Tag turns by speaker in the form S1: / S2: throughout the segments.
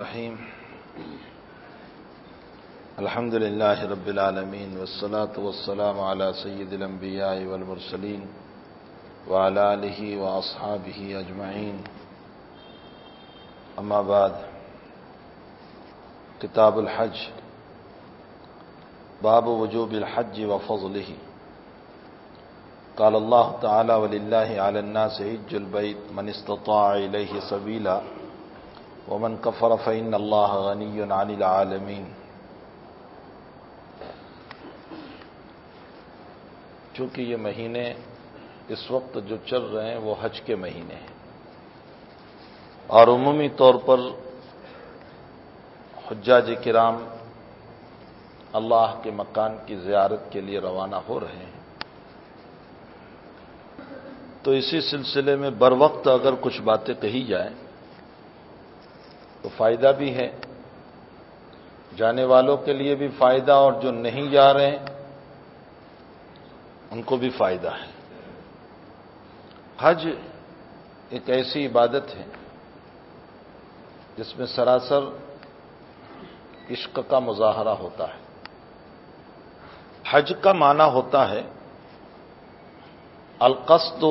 S1: الرحيم. الحمد لله رب العالمين والصلاة والسلام على سيد الأنبياء والمرسلين وعلى آله وأصحابه أجمعين. أما بعد كتاب الحج باب وجوب الحج وفضله. قال الله تعالى ولله على الناس حج البيت من استطاع إليه سبيلا ومن كفر فإن الله غني عن العالمين. چونکہ یہ مہینے اس وقت جو چل رہے ہیں وہ حج کے مہینے ہیں۔ اور عمومی طور پر حجاج کرام اللہ کے مکان کی زیارت کے لیے روانہ ہو رہے ہیں۔ تو اسی سلسلے میں بر وقت اگر کچھ باتیں کہی جائیں تو فائدہ بھی ہے جانے والوں کے لیے بھی فائدہ اور جو نہیں جا رہے ہیں، ان کو بھی فائدہ ہے۔ حج ایک ایسی عبادت ہے جس میں سراسر عشق کا مظاہرہ ہوتا ہے۔ حج کا معنی ہوتا ہے القصد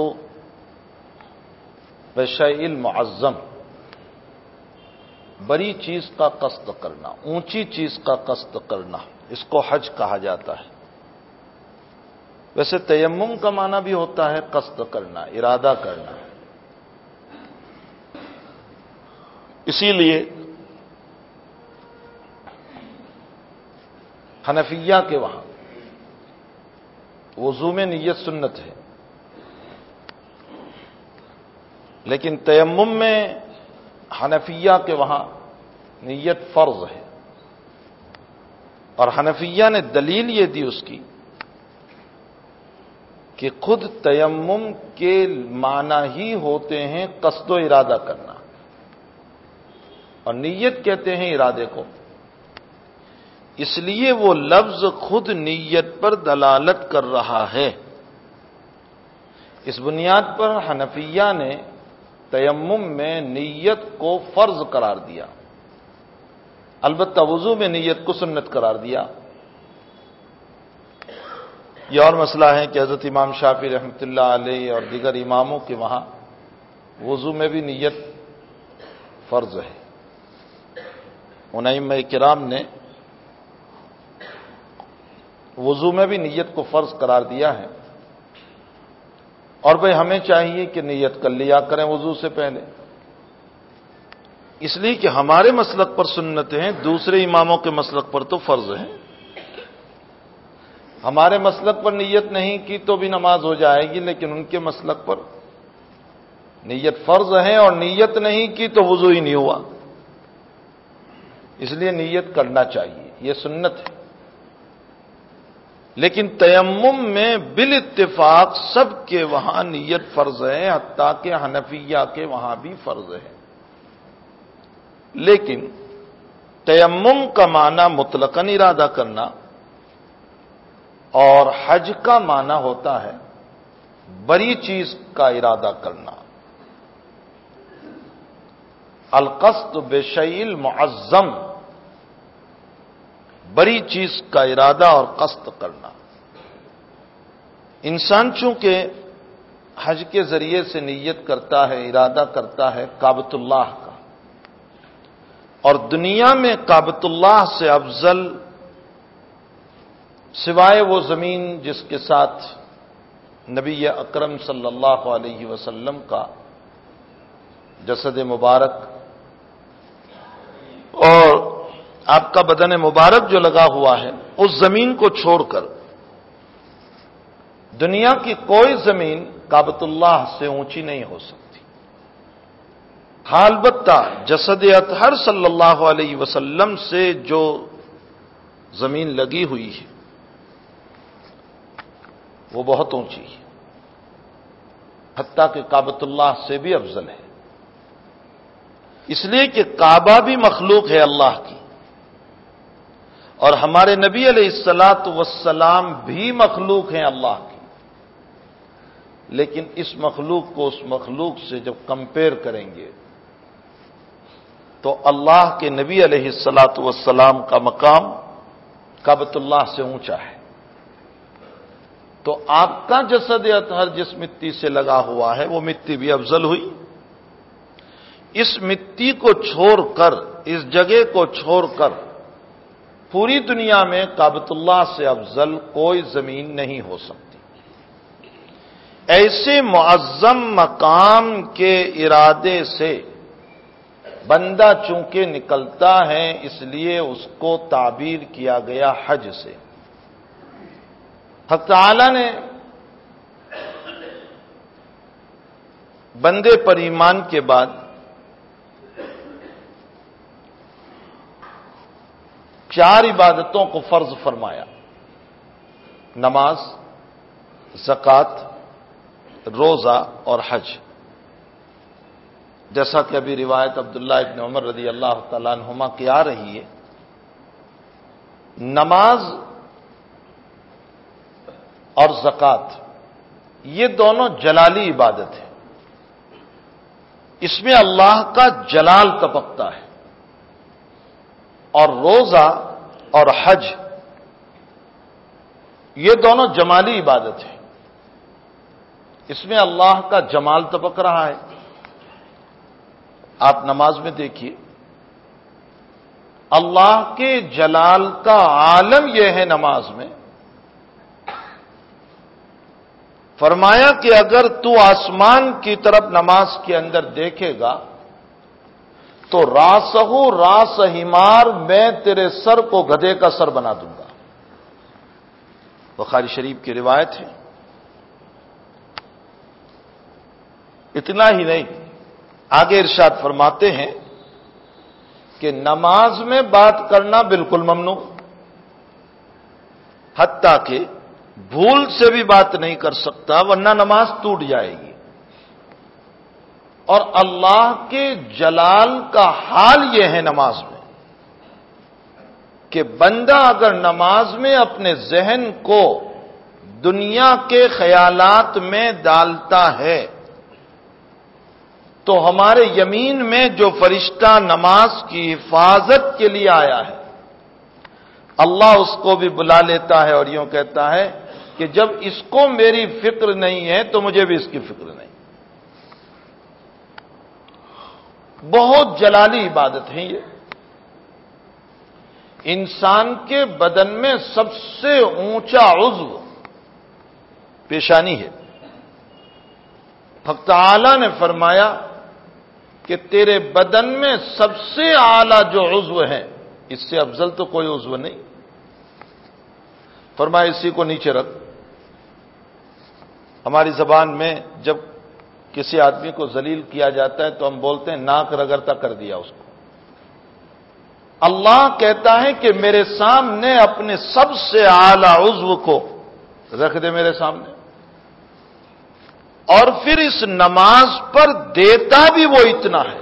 S1: بشعل معظم بڑی چیز کا قصد کرنا، اونچی چیز کا قصد کرنا، اس کو حج کہا جاتا ہے۔ ویسے تیمم کا معنی بھی ہوتا ہے قصد کرنا، ارادہ کرنا۔ اسی لیے حنفیہ کے وہاں وضو میں نیت سنت ہے، لیکن تیمم میں حنفیہ کے وہاں نیت فرض ہے۔ اور حنفیہ نے دلیل یہ دی اس کی کہ خود تیمم کے معنی ہی ہوتے ہیں قصد و ارادہ کرنا۔ اور نیت کہتے ہیں ارادے کو۔ اس لیے وہ لفظ خود نیت پر دلالت کر رہا ہے۔ اس بنیاد پر حنفیہ نے تیمم میں نیت کو فرض قرار دیا۔ البتہ وضو میں نیت کو سنت قرار دیا۔ یہ اور مسئلہ ہے کہ حضرت امام شافی رحمۃ اللہ علیہ اور دیگر اماموں کے وہاں وضو میں بھی نیت فرض ہے۔ انہیں کرام نے وضو میں بھی نیت کو فرض قرار دیا ہے۔ اور بھائی ہمیں چاہیے کہ نیت کر لیا کریں وضو سے پہلے۔ اس لیے کہ ہمارے مسلک پر سنت ہیں، دوسرے اماموں کے مسلک پر تو فرض ہیں۔ ہمارے مسلک پر نیت نہیں کی تو بھی نماز ہو جائے گی، لیکن ان کے مسلک پر نیت فرض ہے اور نیت نہیں کی تو وضو ہی نہیں ہوا۔ اس لیے نیت کرنا چاہیے، یہ سنت ہے۔ لیکن تیمم میں بال اتفاق سب کے وہاں نیت فرض ہے، حتیٰ کہ حنفیہ کے وہاں بھی فرض ہے۔ لیکن تیمم کا معنی مطلقاً ارادہ کرنا اور حج کا معنی ہوتا ہے بڑی چیز کا ارادہ کرنا۔ القصد بشیل معظم بڑی چیز کا ارادہ اور قصد کرنا۔ انسان چونکہ حج کے ذریعے سے نیت کرتا ہے، ارادہ کرتا ہے کابت اللہ کا، اور دنیا میں کابت اللہ سے افضل سوائے وہ زمین جس کے ساتھ نبی اکرم صلی اللہ علیہ وسلم کا جسد مبارک اور آپ کا بدن مبارک جو لگا ہوا ہے، اس زمین کو چھوڑ کر۔ دنیا کی کوئی زمین کابت اللہ سے اونچی نہیں ہو سکتی۔ ہاں، البتہ جسد اطہر صلی اللہ علیہ وسلم سے جو زمین لگی ہوئی ہے، وہ بہت اونچی ہے۔ حتیٰ کہ کابت اللہ سے بھی افضل ہے۔ اس لیے کہ کعبہ بھی مخلوق ہے اللہ کی۔ اور ہمارے نبی علیہ السلاط وسلام بھی مخلوق ہیں اللہ کی۔ لیکن اس مخلوق کو اس مخلوق سے جب کمپیئر کریں گے تو اللہ کے نبی علیہ السلاۃ والسلام کا مقام کابت اللہ سے اونچا ہے۔ تو آپ کا جسد اطہر جس مٹی سے لگا ہوا ہے وہ مٹی بھی افضل ہوئی۔ اس مٹی کو چھوڑ کر، اس جگہ کو چھوڑ کر پوری دنیا میں کابت اللہ سے افضل کوئی زمین نہیں ہو سکتی۔ ایسے معظم مقام کے ارادے سے بندہ چونکہ نکلتا ہے، اس لیے اس کو تعبیر کیا گیا حج سے۔ حق تعالی نے بندے پر ایمان کے بعد چار عبادتوں کو فرض فرمایا۔ نماز زکات روزہ اور حج۔ جیسا کہ ابھی روایت عبداللہ ابن عمر رضی اللہ تعالیٰ عنہما کی آ رہی ہے۔ نماز اور زکات یہ دونوں جلالی عبادت ہے اس میں اللہ کا جلال تپکتا ہے۔ اور روزہ اور حج، یہ دونوں جمالی عبادت ہے اس میں اللہ کا جمال تبک رہا ہے۔ آپ نماز میں دیکھیے۔ اللہ کے جلال کا عالم یہ ہے نماز میں۔ فرمایا کہ اگر تو آسمان کی طرف نماز کے اندر دیکھے گا تو راسہو راس ہمار میں تیرے سر کو گدے کا سر بنا دوں گا۔ بخاری شریف کی روایت ہے۔ اتنا ہی نہیں، آگے ارشاد فرماتے ہیں کہ نماز میں بات کرنا بالکل ممنوع، حتیٰ کہ بھول سے بھی بات نہیں کر سکتا، ورنہ نماز ٹوٹ جائے گی۔ اور اللہ کے جلال کا حال یہ ہے نماز میں کہ بندہ اگر نماز میں اپنے ذہن کو دنیا کے خیالات میں ڈالتا ہے تو ہمارے یمین میں جو فرشتہ نماز کی حفاظت کے لیے آیا ہے، اللہ اس کو بھی بلا لیتا ہے اور یوں کہتا ہے کہ جب اس کو میری فکر نہیں ہے تو مجھے بھی اس کی فکر نہیں۔ بہت جلالی عبادت ہے یہ۔ انسان کے بدن میں سب سے اونچا عضو پیشانی ہے۔ فقط اعلی نے فرمایا کہ تیرے بدن میں سب سے اعلی جو عضو ہے اس سے افضل تو کوئی عضو نہیں۔ فرمایا، اسی کو نیچے رکھ۔ ہماری زبان میں جب کسی آدمی کو ذلیل کیا جاتا ہے تو ہم بولتے ہیں ناک رگڑتا کر دیا اس کو۔ اللہ کہتا ہے کہ میرے سامنے اپنے سب سے اعلی عضو کو رکھ دے میرے سامنے۔ اور پھر اس نماز پر دیتا بھی وہ اتنا ہے۔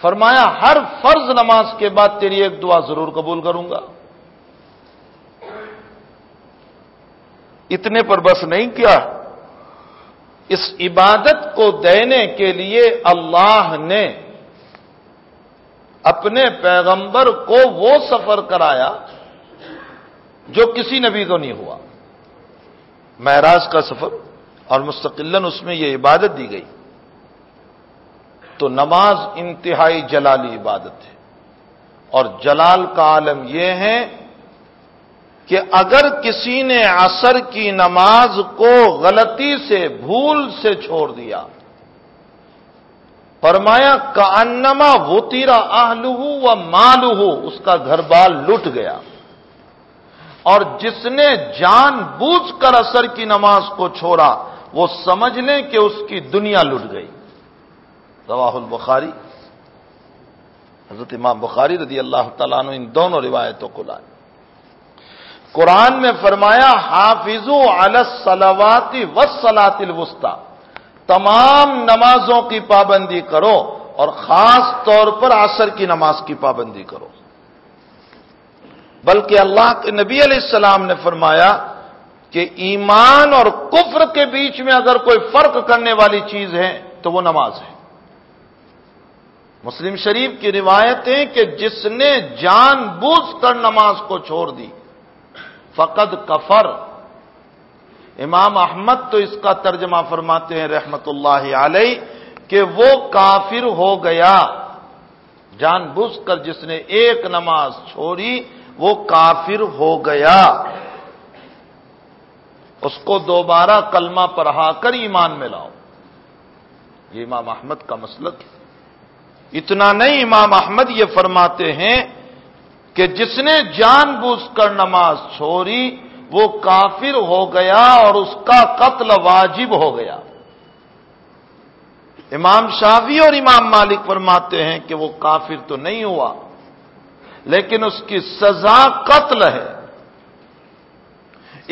S1: فرمایا، ہر فرض نماز کے بعد تیری ایک دعا ضرور قبول کروں گا۔ اتنے پر بس نہیں کیا۔ اس عبادت کو دینے کے لیے اللہ نے اپنے پیغمبر کو وہ سفر کرایا جو کسی نبی کو نہیں ہوا۔ معراج کا سفر اور مستقل اس میں یہ عبادت دی گئی۔ تو نماز انتہائی جلالی عبادت ہے۔ اور جلال کا عالم یہ ہے کہ اگر کسی نے عصر کی نماز کو غلطی سے، بھول سے چھوڑ دیا، فرمایا کا انما وہ تیرا آلو و مالو اس کا گھر بال لٹ گیا۔ اور جس نے جان بوجھ کر اثر کی نماز کو چھوڑا، وہ سمجھ لیں کہ اس کی دنیا لٹ گئی۔ رواہ البخاری۔ حضرت امام بخاری رضی اللہ تعالیٰ نے ان دونوں روایتوں کو لائے۔ قرآن میں فرمایا حافظ السلواتی وسلاط الوسطی۔ تمام نمازوں کی پابندی کرو اور خاص طور پر عصر کی نماز کی پابندی کرو۔ بلکہ اللہ کے نبی علیہ السلام نے فرمایا کہ ایمان اور کفر کے بیچ میں اگر کوئی فرق کرنے والی چیز ہے تو وہ نماز ہے۔ مسلم شریف کی روایتیں کہ جس نے جان بوجھ کر نماز کو چھوڑ دی فقد کفر۔ امام احمد تو اس کا ترجمہ فرماتے ہیں رحمت اللہ علیہ کہ وہ کافر ہو گیا۔ جان بوجھ کر جس نے ایک نماز چھوڑی، وہ کافر ہو گیا۔ اس کو دوبارہ کلمہ پڑھا کر ایمان میں لاؤ۔ یہ امام احمد کا مسلک اتنا نہیں، امام احمد یہ فرماتے ہیں کہ جس نے جان بوجھ کر نماز چھوڑی، وہ کافر ہو گیا اور اس کا قتل واجب ہو گیا۔ امام شافی اور امام مالک فرماتے ہیں کہ وہ کافر تو نہیں ہوا، لیکن اس کی سزا قتل ہے۔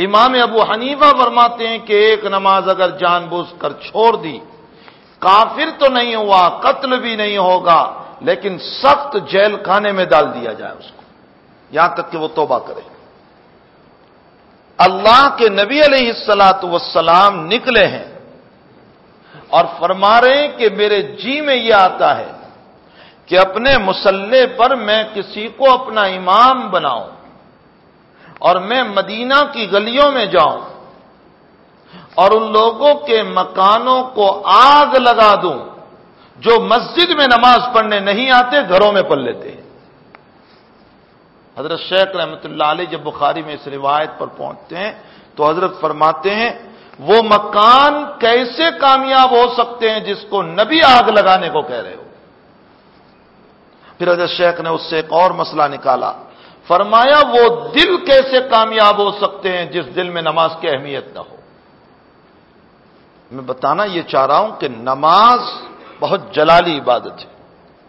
S1: امام ابو حنیفہ فرماتے ہیں کہ ایک نماز اگر جان بوجھ کر چھوڑ دی، کافر تو نہیں ہوا، قتل بھی نہیں ہوگا، لیکن سخت جیل خانے میں ڈال دیا جائے اس کو۔ یہاں تک کہ وہ توبہ کرے۔ اللہ کے نبی علیہ السلاط وسلام نکلے ہیں اور فرما رہے ہیں کہ میرے جی میں یہ آتا ہے کہ اپنے مسلح پر میں کسی کو اپنا امام بناؤں اور میں مدینہ کی گلیوں میں جاؤں اور ان لوگوں کے مکانوں کو آگ لگا دوں جو مسجد میں نماز پڑھنے نہیں آتے، گھروں میں پڑھ لیتے ہیں۔ حضرت شیخ رحمت اللہ علیہ جب بخاری میں اس روایت پر پہنچتے ہیں تو حضرت فرماتے ہیں، وہ مکان کیسے کامیاب ہو سکتے ہیں جس کو نبی آگ لگانے کو کہہ رہے ہو؟ پھر حضرت شیخ نے اس سے ایک اور مسئلہ نکالا۔ فرمایا، وہ دل کیسے کامیاب ہو سکتے ہیں جس دل میں نماز کی اہمیت نہ ہو؟ میں بتانا یہ چاہ رہا ہوں کہ نماز بہت جلالی عبادت ہے۔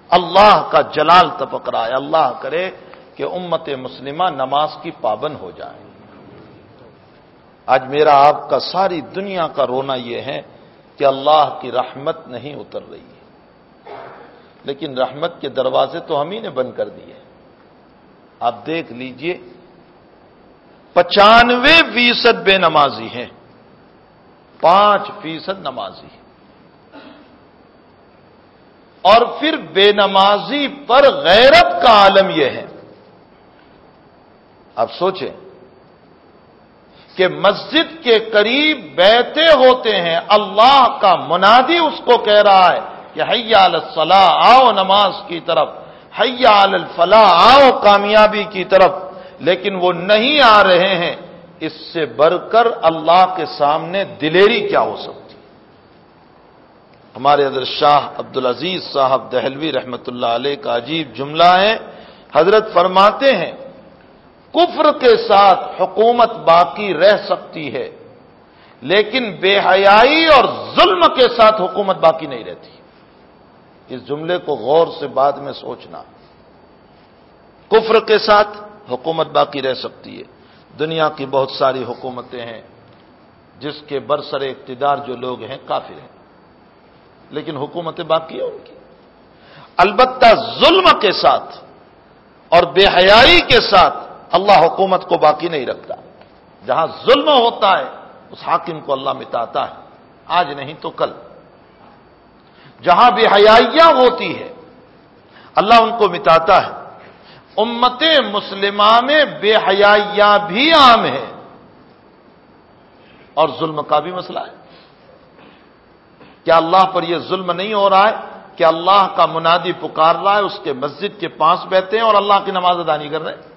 S1: اللہ کا جلال تپک رہا ہے، اللہ کرے۔ کہ امت مسلمہ نماز کی پابند ہو جائے۔ آج میرا آپ کا ساری دنیا کا رونا یہ ہے کہ اللہ کی رحمت نہیں اتر رہی ہے۔ لیکن رحمت کے دروازے تو ہم ہی نے بند کر دیے۔ آپ دیکھ لیجیے، پچانوے فیصد بے نمازی ہیں۔ پانچ فیصد نمازی اور پھر بے نمازی پر غیرت کا عالم یہ ہے اب سوچیں کہ مسجد کے قریب بیتے ہوتے ہیں، اللہ کا منادی اس کو کہہ رہا ہے کہ حیا الصلاح، آؤ نماز کی طرف، حیا الفلاح، آؤ کامیابی کی طرف۔ لیکن وہ نہیں آ رہے ہیں۔ اس سے بڑھ کر اللہ کے سامنے دلیری کیا ہو سکتی؟ ہمارے حضرت شاہ عبد العزیز صاحب دہلوی رحمت اللہ علیہ کا عجیب جملہ ہے۔ حضرت فرماتے ہیں کفر کے ساتھ حکومت باقی رہ سکتی ہے، لیکن بے حیائی اور ظلم کے ساتھ حکومت باقی نہیں رہتی۔ اس جملے کو غور سے بعد میں سوچنا۔ کفر کے ساتھ حکومت باقی رہ سکتی ہے۔ دنیا کی بہت ساری حکومتیں ہیں جس کے برسر اقتدار جو لوگ ہیں کافر ہیں، لیکن حکومتیں باقی ہیں ان کی۔ البتہ ظلم کے ساتھ اور بے حیائی کے ساتھ اللہ حکومت کو باقی نہیں رکھتا۔ جہاں ظلم ہوتا ہے، اس حاکم کو اللہ مٹاتا ہے۔ آج نہیں تو کل۔ جہاں بے حیاں ہوتی ہے، اللہ ان کو مٹاتا ہے۔ امت مسلمہ میں بے حیاں بھی عام ہے اور ظلم کا بھی مسئلہ ہے۔ کیا اللہ پر یہ ظلم نہیں ہو رہا ہے؟ کہ اللہ کا منادی پکار رہا ہے؟ اس کے مسجد کے پاس بیٹھے ہیں اور اللہ کی نماز ادا نہیں کر رہے؟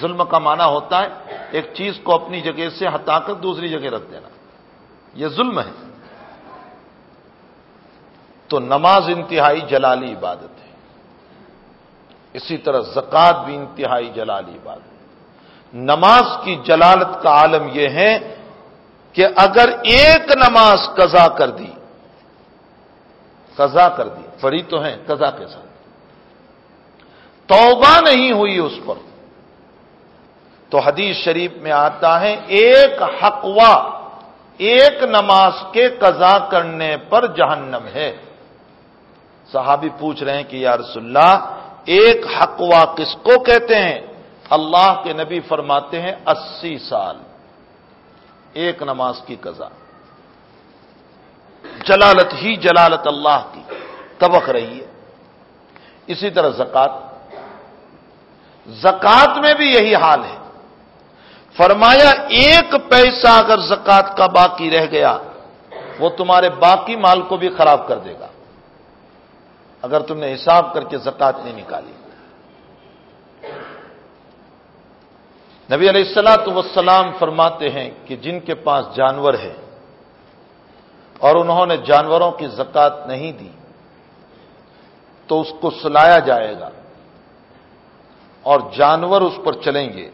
S1: ظلم کا معنی ہوتا ہے ایک چیز کو اپنی جگہ سے ہٹا کر دوسری جگہ رکھ دینا۔ یہ ظلم ہے۔ تو نماز انتہائی جلالی عبادت ہے۔ اسی طرح زکات بھی انتہائی جلالی عبادت نماز کی جلالت کا عالم یہ ہے کہ اگر ایک نماز قضا کر دی، قضا کر دی پڑی تو ہیں، قضا کے ساتھ۔ توبہ نہیں ہوئی اس پر۔ تو حدیث شریف میں آتا ہے، ایک حقوا ایک نماز کے قضا کرنے پر جہنم ہے۔ صحابی پوچھ رہے ہیں کہ یا رسول اللہ، ایک حقوا کس کو کہتے ہیں؟ اللہ کے نبی فرماتے ہیں، اسی سال، ایک نماز کی قضا۔ جلالت ہی جلالت اللہ کی تبق رہی ہے۔ اسی طرح زکات زکات میں بھی یہی حال ہے۔ فرمایا ایک پیسہ اگر زکات کا باقی رہ گیا، وہ تمہارے باقی مال کو بھی خراب کر دے گا۔ اگر تم نے حساب کر کے زکات نہیں نکالی۔ نبی علیہ السلاۃ وسلام فرماتے ہیں کہ جن کے پاس جانور ہے اور انہوں نے جانوروں کی زکات نہیں دی، تو اس کو سلایا جائے گا اور جانور اس پر چلیں گے۔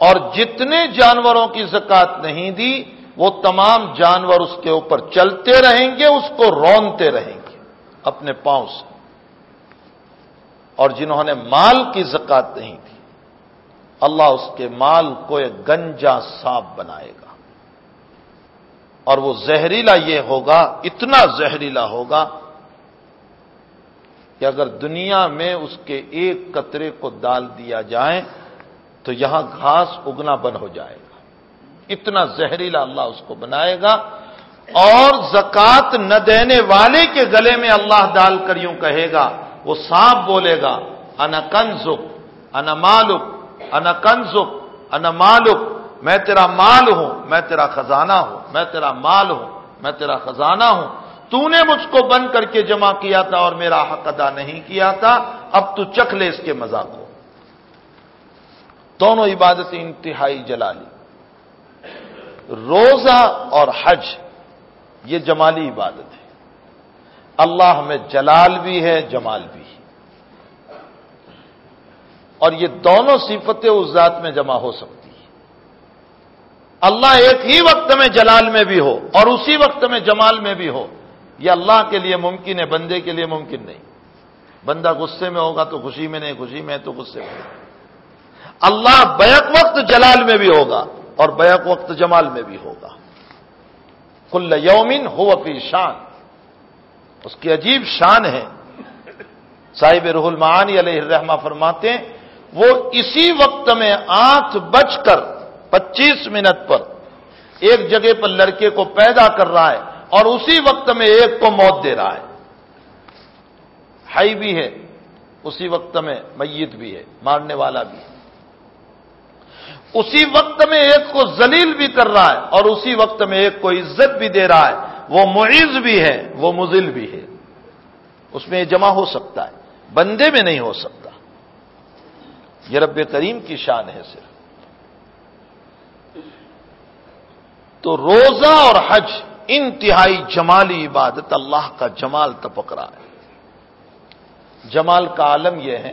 S1: اور جتنے جانوروں کی زکات نہیں دی، وہ تمام جانور اس کے اوپر چلتے رہیں گے، اس کو رونتے رہیں گے، اپنے پاؤں سے۔ اور جنہوں نے مال کی زکات نہیں دی، اللہ اس کے مال کو ایک گنجا سانپ بنائے گا۔ اور وہ زہریلا یہ ہوگا، اتنا زہریلا ہوگا کہ اگر دنیا میں اس کے ایک قطرے کو ڈال دیا جائے تو یہاں گھاس اگنا بند ہو جائے گا۔ اتنا زہریلا اللہ اس کو بنائے گا۔ اور زکات نہ دینے والے کے گلے میں اللہ ڈال کر یوں کہے گا، وہ سانپ بولے گا ان کنزک ان مالک ان کنزک ان مالک، میں تیرا مال ہوں، میں تیرا خزانہ ہوں، میں تیرا مال ہوں، میں تیرا خزانہ ہوں۔ تو نے مجھ کو بند کر کے جمع کیا تھا اور میرا حق ادا نہیں کیا تھا، اب تو چکھ لے اس کے مزاق کو۔ دونوں عبادتیں انتہائی جلالی۔ روزہ اور حج، یہ جمالی عبادت ہے۔ اللہ میں جلال بھی ہے، جمال بھی۔ ہے اور یہ دونوں صفتیں اس ذات میں جمع ہو سکتی ہیں۔ اللہ ایک ہی وقت میں جلال میں بھی ہو اور اسی وقت میں جمال میں بھی ہو، یہ اللہ کے لیے ممکن ہے، بندے کے لیے ممکن نہیں۔ بندہ غصے میں ہوگا تو خوشی میں نہیں، خوشی میں تو غصے میں۔ اللہ بیک وقت جلال میں بھی ہوگا اور بیک وقت جمال میں بھی ہوگا۔ کل یومن ہو اپنی شان۔ اس کی عجیب شان ہے۔ صاحب رح المعانی علیہ الرحمہ فرماتے ہیں، وہ اسی وقت میں آٹھ بج کر پچیس منٹ پر ایک جگہ پر لڑکے کو پیدا کر رہا ہے اور اسی وقت میں ایک کو موت دے رہا ہے۔ ہائی بھی ہے، اسی وقت میں میت بھی ہے، مارنے والا بھی ہے۔ اسی وقت میں ایک کو زلیل بھی کر رہا ہے اور اسی وقت میں ایک کو عزت بھی دے رہا ہے۔ وہ معیز بھی ہے، وہ مزل بھی ہے۔ اس میں یہ جمع ہو سکتا ہے، بندے میں نہیں ہو سکتا۔ یہ رب کریم کی شان ہے صرف۔ تو روزہ اور حج، انتہائی جمالی عبادت، اللہ کا جمال تپک رہا ہے۔ جمال کا عالم یہ ہے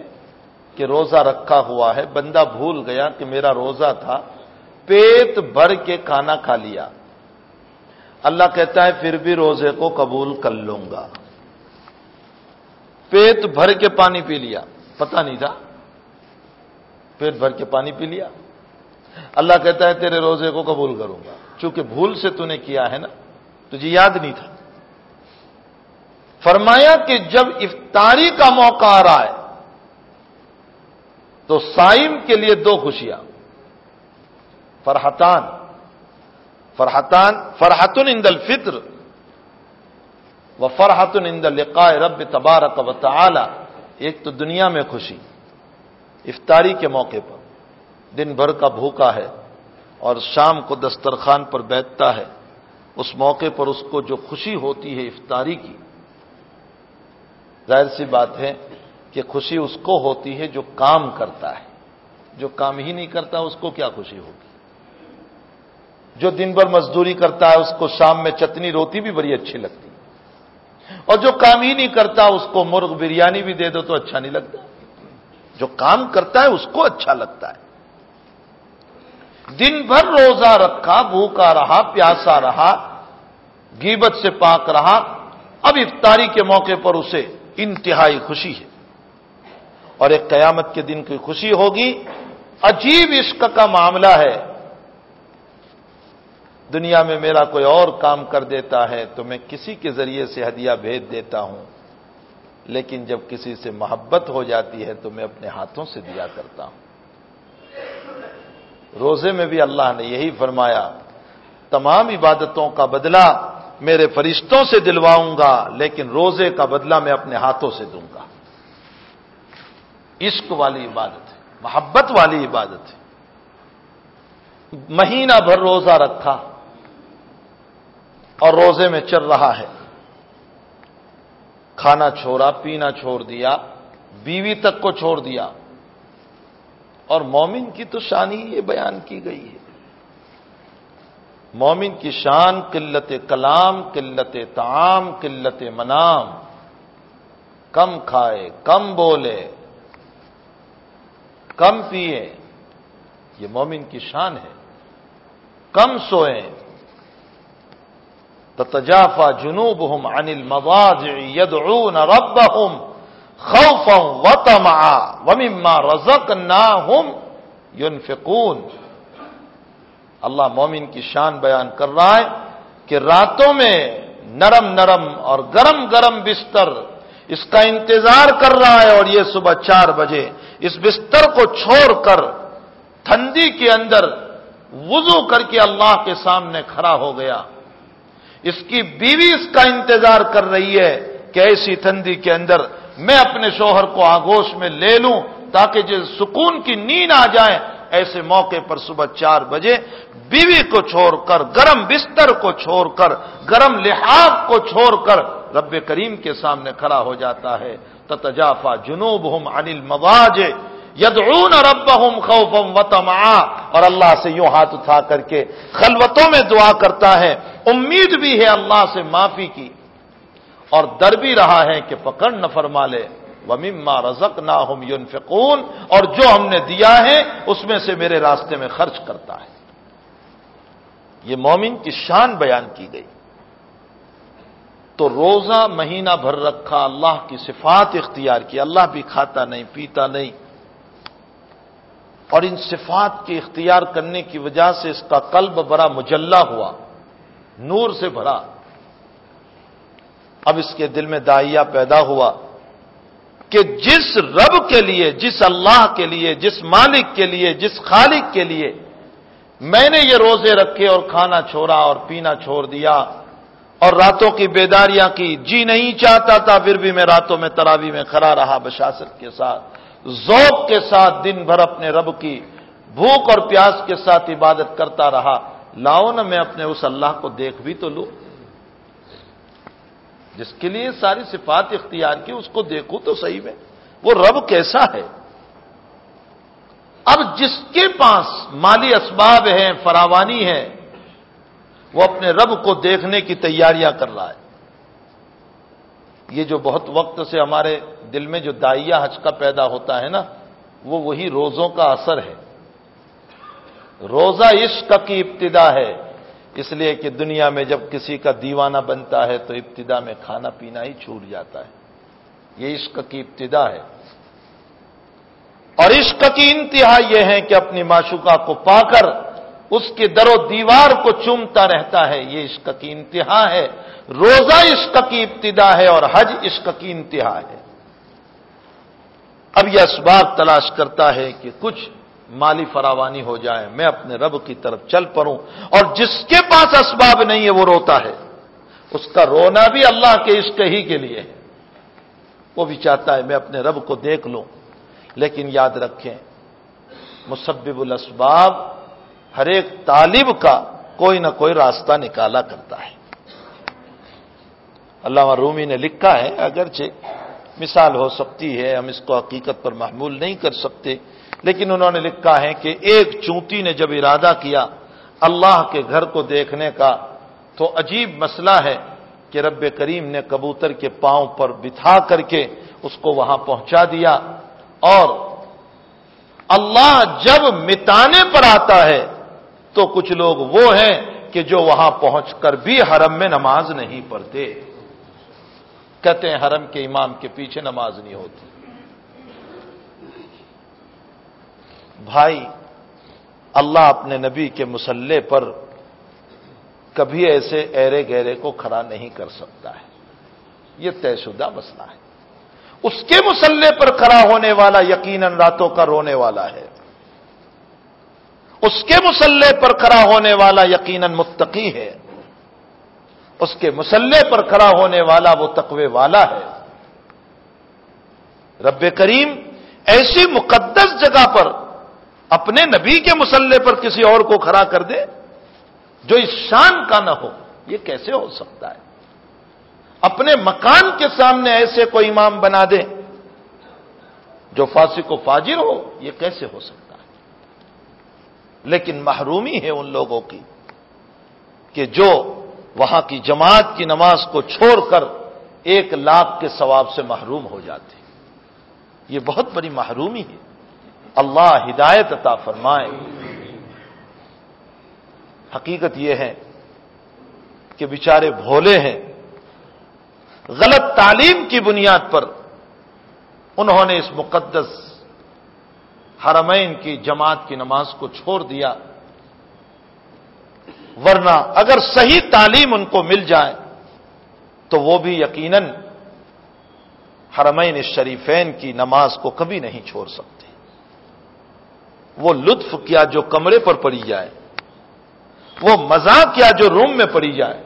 S1: کہ روزہ رکھا ہوا ہے، بندہ بھول گیا کہ میرا روزہ تھا، پیٹ بھر کے کھانا کھا لیا۔ اللہ کہتا ہے، پھر بھی روزے کو قبول کر لوں گا۔ پیٹ بھر کے پانی پی لیا۔ پتہ نہیں تھا۔ پیٹ بھر کے پانی پی لیا۔ اللہ کہتا ہے، تیرے روزے کو قبول کروں گا۔ چونکہ بھول سے تو نے کیا ہے نا، تجھے یاد نہیں تھا۔ فرمایا کہ جب افطاری کا موقع آ رہا ہے تو سائم کے لیے دو خوشیاں۔ فرحتان۔ فرحتان، فرحتن اند الفطر۔ و فرحتن اند لقاء رب تبارک و تعالی۔ ایک تو دنیا میں خوشی، افطاری کے موقع پر۔ دن بھر کا بھوکا ہے اور شام کو دسترخوان پر بیٹھتا ہے۔ اس موقع پر اس کو جو خوشی ہوتی ہے، افطاری کی۔ ظاہر سی بات ہے کہ خوشی اس کو ہوتی ہے جو کام کرتا ہے۔ جو کام ہی نہیں کرتا، اس کو کیا خوشی ہوگی؟ جو دن بھر مزدوری کرتا ہے، اس کو شام میں چتنی روتی بھی بڑی اچھی لگتی۔ اور جو کام ہی نہیں کرتا، اس کو مرغ بریانی بھی دے دو تو اچھا نہیں لگتا۔ جو کام کرتا ہے، اس کو اچھا لگتا ہے۔ دن بھر روزہ رکھا، بھوکا رہا، پیاسا رہا گیبت سے پاک رہا۔ اب افطاری کے موقع پر اسے انتہائی خوشی ہے۔ اور ایک قیامت کے دن کی خوشی ہوگی۔ عجیب عشق کا معاملہ ہے۔ دنیا میں میرا کوئی اور کام کر دیتا ہے تو میں کسی کے ذریعے سے ہدیہ بھیج دیتا ہوں۔ لیکن جب کسی سے محبت ہو جاتی ہے تو میں اپنے ہاتھوں سے دیا کرتا ہوں۔ روزے میں بھی اللہ نے یہی فرمایا، تمام عبادتوں کا بدلہ میرے فرشتوں سے دلواؤں گا، لیکن روزے کا بدلہ میں اپنے ہاتھوں سے دوں گا۔ عشق والی عبادت ہے، محبت والی عبادت ہے۔ مہینہ بھر روزہ رکھا اور روزے میں چل رہا ہے۔ کھانا چھوڑا، پینا چھوڑ دیا، بیوی تک کو چھوڑ دیا۔ اور مومن کی تو شان ہی یہ بیان کی گئی ہے۔ مومن کی شان قلت کلام، قلت تعام قلت منام۔ کم کھائے، کم بولے۔ کم پیے یہ مومن کی شان ہے۔ کم سوئیں۔ تتجافا جنوب ہم انل مواز ید رب ہم خوف و تما ومما رزق نہ ہم یون اللہ مومن کی شان بیان کر رہا ہے کہ راتوں میں نرم نرم اور گرم گرم بستر اس کا انتظار کر رہا ہے اور یہ صبح چار بجے اس بستر کو چھوڑ کر ٹھنڈی کے اندر وضو کر کے اللہ کے سامنے کھڑا ہو گیا۔ اس کی بیوی اس کا انتظار کر رہی ہے کہ ایسی ٹھنڈی کے اندر میں اپنے شوہر کو آگوش میں لے لوں تاکہ جس سکون کی نیند آ جائے، ایسے موقع پر صبح چار بجے بیوی کو چھوڑ کر، گرم بستر کو چھوڑ کر، گرم لحاظ کو چھوڑ کر رب کریم کے سامنے کھڑا ہو جاتا ہے۔ تتجافا جنوب ہم انل مواج یدعون ربهم خوفا وطمعا، اور اللہ سے یوں ہاتھ اٹھا کر کے خلوتوں میں دعا کرتا ہے، امید بھی ہے اللہ سے معافی کی۔ اور در بھی رہا ہے کہ پکڑ نہ فرما لے۔ ومما رزق نہ ہم اور جو ہم نے دیا ہے، اس میں سے میرے راستے میں خرچ کرتا ہے۔ یہ مومن کی شان بیان کی گئی۔ تو روزہ مہینہ بھر رکھا، اللہ کی صفات اختیار کی، اللہ بھی کھاتا نہیں، پیتا نہیں۔ اور ان صفات کے اختیار کرنے کی وجہ سے اس کا قلب بڑا مجلہ ہوا، نور سے بھرا۔ اب اس کے دل میں دائیا پیدا ہوا کہ جس رب کے لیے، جس اللہ کے لیے، جس مالک کے لیے، جس خالق کے لیے میں نے یہ روزے رکھے اور کھانا چھوڑا اور پینا چھوڑ دیا اور راتوں کی بیداریاں کی۔ جی نہیں چاہتا تھا، پھر بھی میں راتوں میں تراوی میں کھڑا رہا بشاست کے ساتھ۔ ذوق کے ساتھ دن بھر اپنے رب کی بھوک اور پیاس کے ساتھ عبادت کرتا رہا۔ لاؤ نا میں اپنے اس اللہ کو دیکھ بھی تو لوں۔ جس کے لیے ساری صفات اختیار کی، اس کو دیکھوں تو صحیح میں۔ وہ رب کیسا ہے؟ اب جس کے پاس مالی اسباب ہیں، فراوانی ہے وہ اپنے رب کو دیکھنے کی تیاریاں کر رہا ہے۔ یہ جو بہت وقت سے ہمارے دل میں جو دائیا حج کا پیدا ہوتا ہے نا، وہ وہی روزوں کا اثر ہے۔ روزہ عشق کی ابتدا ہے۔ اس لیے کہ دنیا میں جب کسی کا دیوانہ بنتا ہے تو ابتدا میں کھانا پینا ہی چھوٹ جاتا ہے۔ یہ عشق کی ابتدا ہے۔ اور عشق کی انتہا یہ ہے کہ اپنی معشوقہ کو پا کر اس کے در و دیوار کو چومتا رہتا ہے، یہ عشق کی انتہا ہے۔ روزہ عشق کی ابتدا ہے اور حج عشق کی انتہا ہے۔ اب یہ اسباب تلاش کرتا ہے کہ کچھ مالی فراوانی ہو جائے۔ میں اپنے رب کی طرف چل پڑوں اور جس کے پاس اسباب نہیں ہے، وہ روتا ہے۔ اس کا رونا بھی اللہ کے عشق ہی کے لیے ہے۔ وہ بھی چاہتا ہے، میں اپنے رب کو دیکھ لوں۔ لیکن یاد رکھیں، مسبب الاسباب ہر ایک طالب کا کوئی نہ کوئی راستہ نکالا کرتا ہے۔ علامہ رومی نے لکھا ہے، اگرچہ مثال ہو سکتی ہے، ہم اس کو حقیقت پر محمول نہیں کر سکتے، لیکن انہوں نے لکھا ہے کہ ایک چونٹی نے جب ارادہ کیا اللہ کے گھر کو دیکھنے کا، تو عجیب مسئلہ ہے کہ رب کریم نے کبوتر کے پاؤں پر بٹھا کر کے اس کو وہاں پہنچا دیا اور اللہ جب مٹانے پر آتا ہے تو کچھ لوگ وہ ہیں کہ جو وہاں پہنچ کر بھی حرم میں نماز نہیں پڑھتے۔ کہتے ہیں حرم کے امام کے پیچھے نماز نہیں ہوتی۔ بھائی، اللہ اپنے نبی کے مسلح پر کبھی ایسے ایرے گہرے کو کھڑا نہیں کر سکتا ہے۔ یہ طے شدہ مسئلہ ہے۔ اس کے مسلح پر کھڑا ہونے والا یقیناً راتوں کا رونے والا ہے۔ اس کے مسلح پر کھڑا ہونے والا یقیناً متقی ہے۔ اس کے مسلح پر کھڑا ہونے والا وہ تقوی والا ہے۔ رب کریم ایسی مقدس جگہ پر اپنے نبی کے مسلح پر کسی اور کو کھڑا کر دے جو اس شان کا نہ ہو۔ یہ کیسے ہو سکتا ہے؟ اپنے مکان کے سامنے ایسے کوئی امام بنا دے جو فاسق و فاجر ہو، یہ کیسے ہو سکتا ہے؟ لیکن محرومی ہے ان لوگوں کی کہ جو وہاں کی جماعت کی نماز کو چھوڑ کر ایک لاکھ کے ثواب سے محروم ہو جاتے یہ بہت بڑی محرومی ہے۔ اللہ ہدایت عطا فرمائے۔ حقیقت یہ ہے کہ بیچارے بھولے ہیں۔ غلط تعلیم کی بنیاد پر انہوں نے اس مقدس حرمین کی جماعت کی نماز کو چھوڑ دیا۔ ورنہ اگر صحیح تعلیم ان کو مل جائے، تو وہ بھی یقیناً حرمین شریفین کی نماز کو کبھی نہیں چھوڑ سکتے۔ وہ لطف کیا جو کمرے پر پڑی جائے، وہ مزہ کیا جو روم میں پڑی جائے۔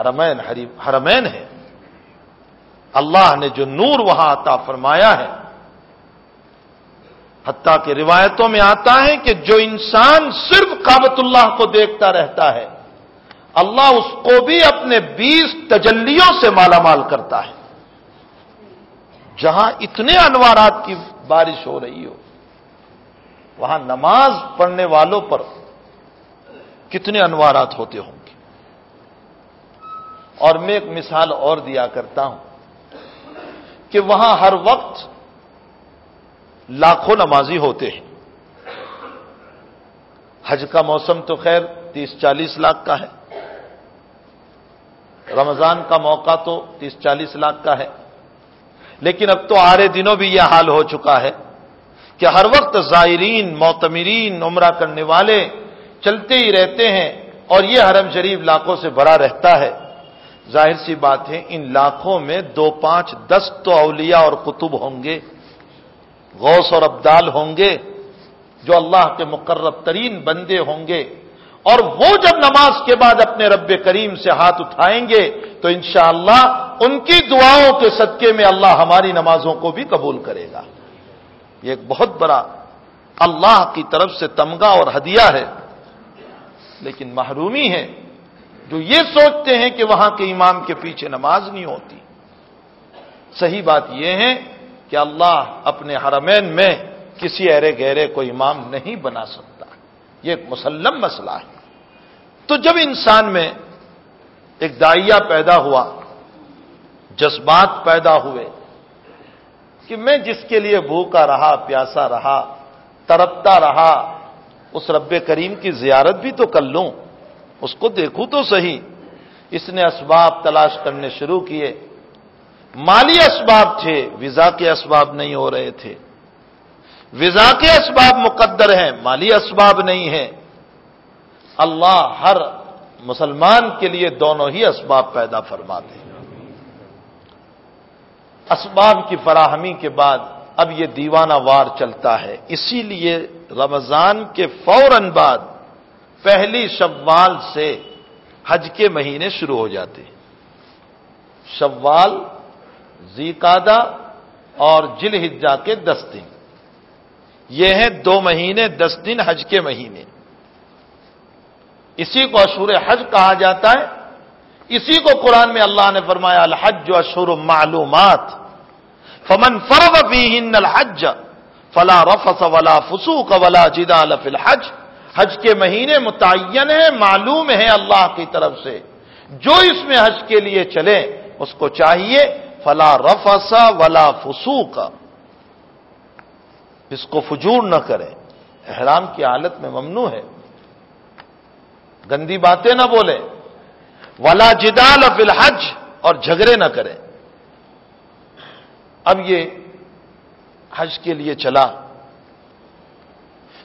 S1: حرمین حرمین ہے اللہ نے جو نور وہاں عطا فرمایا ہے حتیٰ کہ روایتوں میں آتا ہے کہ جو انسان صرف کابت اللہ کو دیکھتا رہتا ہے، اللہ اس کو بھی اپنے بیس تجلیوں سے مالا مال کرتا ہے۔ جہاں اتنے انوارات کی بارش ہو رہی ہو، وہاں نماز پڑھنے والوں پر کتنے انوارات ہوتے ہوں گے۔ اور میں ایک مثال اور دیا کرتا ہوں کہ وہاں ہر وقت لاکھوں نمازی ہوتے ہیں۔ حج کا موسم تو خیر تیس چالیس لاکھ کا ہے۔ رمضان کا موقع تو تیس چالیس لاکھ کا ہے۔ لیکن اب تو آرے دنوں بھی یہ حال ہو چکا ہے کہ ہر وقت زائرین، معتمرین، عمرہ کرنے والے چلتے ہی رہتے ہیں اور یہ حرم شریف لاکھوں سے بڑا رہتا ہے۔ ظاہر سی بات ہے، ان لاکھوں میں دو پانچ دس تو اولیاء اور قطب ہوں گے۔ غوث اور ابدال ہوں گے جو اللہ کے مقرب ترین بندے ہوں گے اور وہ جب نماز کے بعد اپنے رب کریم سے ہاتھ اٹھائیں گے تو انشاءاللہ ان کی دعاؤں کے صدقے میں اللہ ہماری نمازوں کو بھی قبول کرے گا۔ یہ ایک بہت بڑا اللہ کی طرف سے تمغہ اور ہدیہ ہے۔ لیکن محرومی ہے جو یہ سوچتے ہیں کہ وہاں کے امام کے پیچھے نماز نہیں ہوتی۔ صحیح بات یہ ہے کہ اللہ اپنے حرمین میں کسی ایرے گہرے کو امام نہیں بنا سکتا۔ یہ ایک مسلم مسئلہ ہے۔ تو جب انسان میں ایک دائیا پیدا ہوا، جذبات پیدا ہوئے کہ میں جس کے لیے بھوکا رہا، پیاسا رہا ترپتا رہا، اس رب کریم کی زیارت بھی تو کر لوں، اس کو دیکھوں تو صحیح۔ اس نے اسباب تلاش کرنے شروع کیے۔ مالی اسباب تھے ویزا کے اسباب نہیں ہو رہے تھے۔ ویزا کے اسباب مقدر ہیں، مالی اسباب نہیں ہیں۔ اللہ ہر مسلمان کے لیے دونوں ہی اسباب پیدا فرماتے ہیں۔ اسباب کی فراہمی کے بعد اب یہ دیوانہ وار چلتا ہے۔ اسی لیے رمضان کے فوراً بعد پہلی شوال سے حج کے مہینے شروع ہو جاتے شوال زیقادہ اور جل ہجا کے دس دن۔ یہ ہیں دو مہینے، دس دن حج کے مہینے۔ اسی کو اشور حج کہا جاتا ہے۔ اسی کو قرآن میں اللہ نے فرمایا، الحج و اشور معلومات۔ فمن فرب بھی الحج فلا رفس ولا فسوق ولا جدال فی الحج۔ حج کے مہینے متعین ہیں، معلوم ہے اللہ کی طرف سے۔ جو اس میں حج کے لیے چلے اس کو چاہیے۔ فلا رفسا ولا فسو کا اس کو فجور نہ کرے۔ احرام کی حالت میں ممنوع ہے۔ گندی باتیں نہ بولے۔ ولا جدال فی الحج اور جھگڑے نہ کرے۔ اب یہ حج کے لیے چلا۔